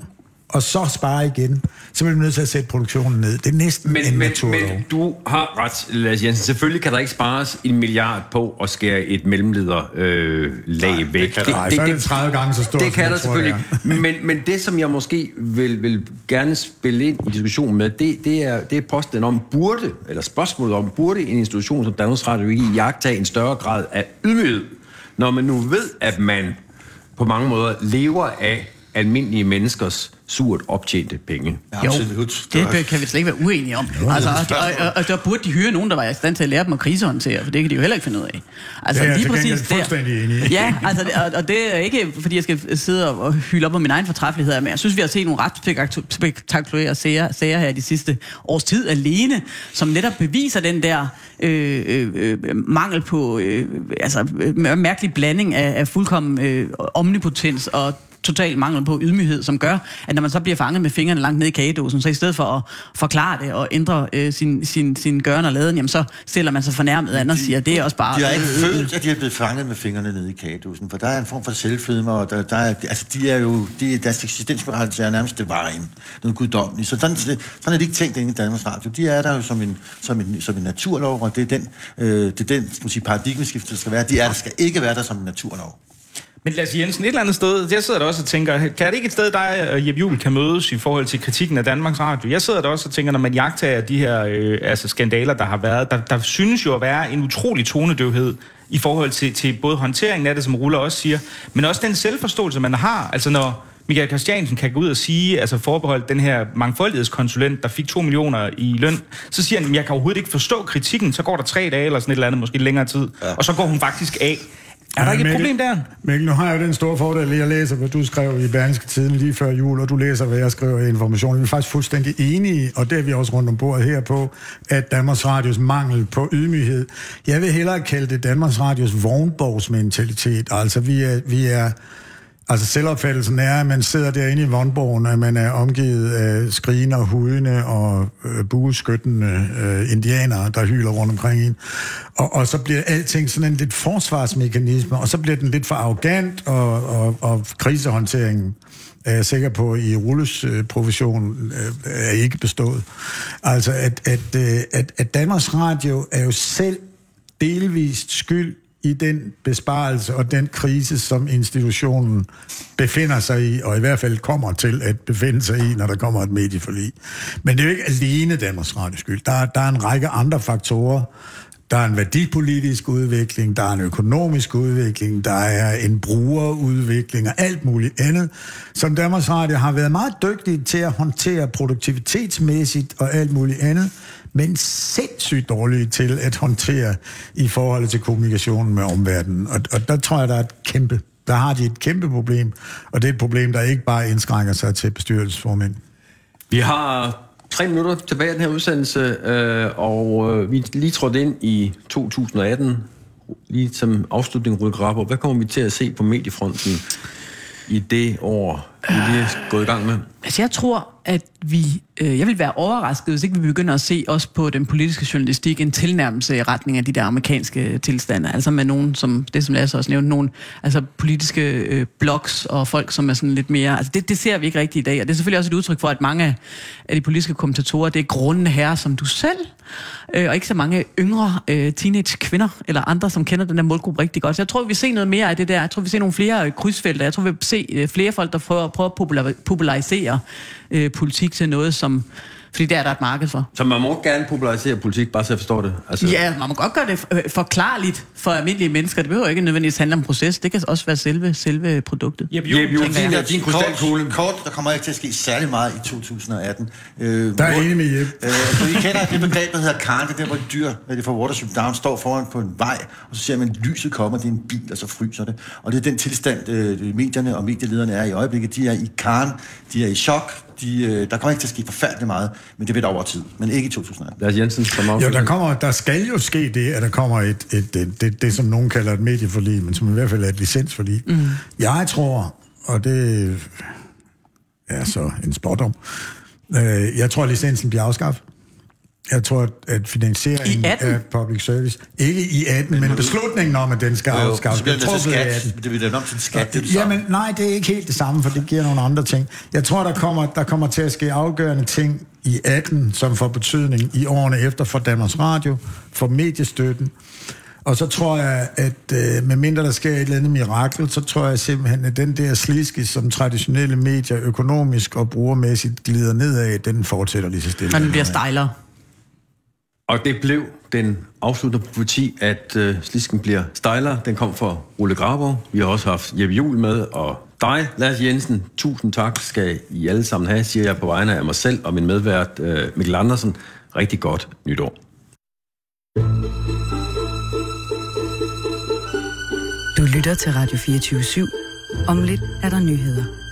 og så spare igen, så bliver vi nødt til at sætte produktionen ned. Det er næsten Men, en men, naturlov. men du har ret, Lars Jensen. Selvfølgelig kan der ikke spares en milliard på at skære et mellemleder øh, lag væk. kan der ej. Så er det 30 gange så stort, Det kan der selvfølgelig det. Men, men det, som jeg måske vil, vil gerne spille ind i diskussionen med, det, det er, det er posten om, burde, eller spørgsmålet om, burde en institution som Danmarks Radio ikke jagtage en større grad af ydmyghed, når man nu ved, at man på mange måder lever af almindelige menneskers surt optjente penge. Jo, Absolut. det kan vi slet ikke være uenige om. Altså, og, og, og, der burde de hyre nogen, der var i stand til at lære dem at krisehåndtere, for det kan de jo heller ikke finde ud af. Altså, Det er jeg til gengæld fuldstændig enig i. Ja, altså, det- og, og det er ikke, fordi jeg skal sidde og hylde op om min egen fortræffelighed, men jeg synes, vi har set nogle ret spektakulære sager, sager her de sidste års tid alene, som netop beviser den der øh, øh, øh, mangel på øh, altså, mærkelig blanding af, af fuldkommen øh, omnipotens og total mangel på ydmyghed, som gør, at når man så bliver fanget med fingrene langt ned i kagedåsen, så i stedet for at forklare det og ændre øh, sin, sin, sin gøren og laden, jamen så stiller man sig fornærmet an og siger, det er også bare... De har ikke følt, at de er blevet fanget med fingrene nede i kagedåsen, for der er en form for selvfedme, og der, der er, altså de er jo, de, deres eksistensberettigelse er nærmest divine, noget guddommeligt. Så sådan, sådan er det ikke tænkt inde i Danmarks Radio. De er der jo som en, som en, som en naturlov, og det er den, øh, det er den skal man sige, paradigmeskift, der skal være. De er der skal ikke være der som en naturlov. Men Lasse Jensen, et eller andet sted, jeg sidder der også og tænker, kan det ikke et sted, dig og Jeppe Juhl kan mødes i forhold til kritikken af Danmarks Radio? Jeg sidder der også og tænker, når man jagter de her øh, altså skandaler, der har været, der, der synes jo at være en utrolig tonedøvhed i forhold til, til både håndteringen af det, som Ruller også siger, men også den selvforståelse, man har. Altså når Michael Christiansen kan gå ud og sige, altså forbeholdt den her mangfoldighedskonsulent, der fik 2 millioner i løn, så siger han, jeg kan overhovedet ikke forstå kritikken, så går der tre dage eller sådan et eller andet, måske længere tid, ja. og så går hun faktisk af. Er der Ja, ikke et problem der? Mikkel, nu har jeg jo den store fordel, at jeg læser, hvad du skrev i Berlingske Tiden lige før jul, og du læser, hvad jeg skriver i Information. Vi er faktisk fuldstændig enige, og det er vi også rundt om bordet her på, at Danmarks Radios mangel på ydmyghed. Jeg vil hellere kalde det Danmarks Radios vognborgsmentalitet. Altså, vi er, vi er Altså selvopfattelsen er, at man sidder derinde i vognborgen, og man er omgivet af skrigende, hudende og øh, bueskyttende øh, indianere, der hyler rundt omkring en. Og, og så bliver alting sådan en lidt forsvarsmekanisme, og så bliver den lidt for arrogant, og, og, og krisehåndteringen er jeg sikker på, i Rulles øh, profession øh, er ikke bestået. Altså, at, at, øh, at, at Danmarks Radio er jo selv delvist skyld i den besparelse og den krise, som institutionen befinder sig i, og i hvert fald kommer til at befinde sig i, når der kommer et medieforlig. Men det er jo ikke alene Danmarks Radio skyld. Der, der er en række andre faktorer. Der er en værdipolitisk udvikling, der er en økonomisk udvikling, der er en brugerudvikling og alt muligt andet, som Danmarks Radio har været meget dygtige til at håndtere produktivitetsmæssigt og alt muligt andet, men sindssygt dårlige til at håndtere i forhold til kommunikationen med omverdenen. Og, og der tror jeg, der er et kæmpe, der har de et kæmpe problem, og det er et problem, der ikke bare indskrænker sig til bestyrelsesformænd. Vi har tre minutter tilbage af den her udsendelse, øh, og øh, vi er lige trådt ind i 2018. Lige som afslutning, Rudi Grabber, hvad kommer vi til at se på mediefronten i det år, vi lige er gået i gang med? Altså, jeg tror, at vi... Øh, jeg vil være overrasket, hvis ikke vi begynder at se også på den politiske journalistik en tilnærmelse i retning af de der amerikanske tilstande. Altså med nogen, som det som Lasse også nævnte, nogen altså politiske øh, blogs og folk, som er sådan lidt mere... Altså det, det ser vi ikke rigtigt i dag, og det er selvfølgelig også et udtryk for, at mange af- de politiske kommentatorer, det er grunde herrer som du selv, øh, og ikke så mange yngre øh, teenage kvinder eller andre, som kender den der målgruppe rigtig godt. Så jeg tror, vi ser noget mere af det der. Jeg tror, vi ser nogle flere øh, krydsfelter. Jeg tror, vi ser øh, flere folk, der prøver, prøve at popularisere øh, politik til noget, som... Fordi det er der et marked for. Så man må gerne popularisere politik, bare så jeg forstår det. Altså, Ja, man må godt gøre det øh, forklarligt for almindelige mennesker. Det behøver ikke nødvendigvis handle om proces. Det kan også være selve, selve produktet. Jeppe Jeppe Juhl, tænker din, jeg. din krystalkugle. Kort, kort, der kommer ikke til at ske særlig meget i 2018. Øh, Der er enig med Jeppe. Øh, så I kender det begreb, der hedder karn, det er der, hvor et dyr, det for Watership Down, står foran på en vej, og så ser man lyset komme, og det er en bil, og så fryser det. Og det er den tilstand, øh, medierne og medielederne er i øjeblikket. De er i karn, de er i chok, de, øh, der kommer ikke til at ske forfærdeligt meget, men det vil der over tid, men ikke i 2018. Lars Jensen, som Jo, afslutning. der, kommer, der skal jo ske det, at der kommer et, et, et, det, det, som nogen kalder et medieforlig, men som i hvert fald er et licensforlig. Mm. Jeg tror, og det er så en spot om, øh, jeg tror, at licensen bliver afskaffet. Jeg tror, at- finansieringen I 18? af public service, ikke i 18, men beslutningen om, at den skal afskaffes, bliver bliver det til truffet i skat. 18. Det bliver om til skat, det er det samme. Jamen, nej, det er ikke helt det samme, for det giver nogle andre ting. Jeg tror, der kommer, der kommer til at ske afgørende ting i 18, som får betydning i årene efter for Danmarks Radio, for mediestøtten. Og så tror jeg, at øh, medmindre der sker et eller andet mirakel, så tror jeg simpelthen, at den der sliske, som traditionelle medier økonomisk og brugermæssigt glider nedad, den fortsætter lige så stille. Og den bliver stejlere. Og det blev den afsluttende profeti, at øh, slisken bliver stejler. Den kom fra Ole Graber. Vi har også haft Jeppe Jul med, og dig, Lars Jensen. Tusind tak skal I alle sammen have, siger jeg på vegne af mig selv og min medvært øh, Mikkel Andersen. Rigtig godt nytår. Du lytter til Radio 24 /7. Om lidt er der nyheder.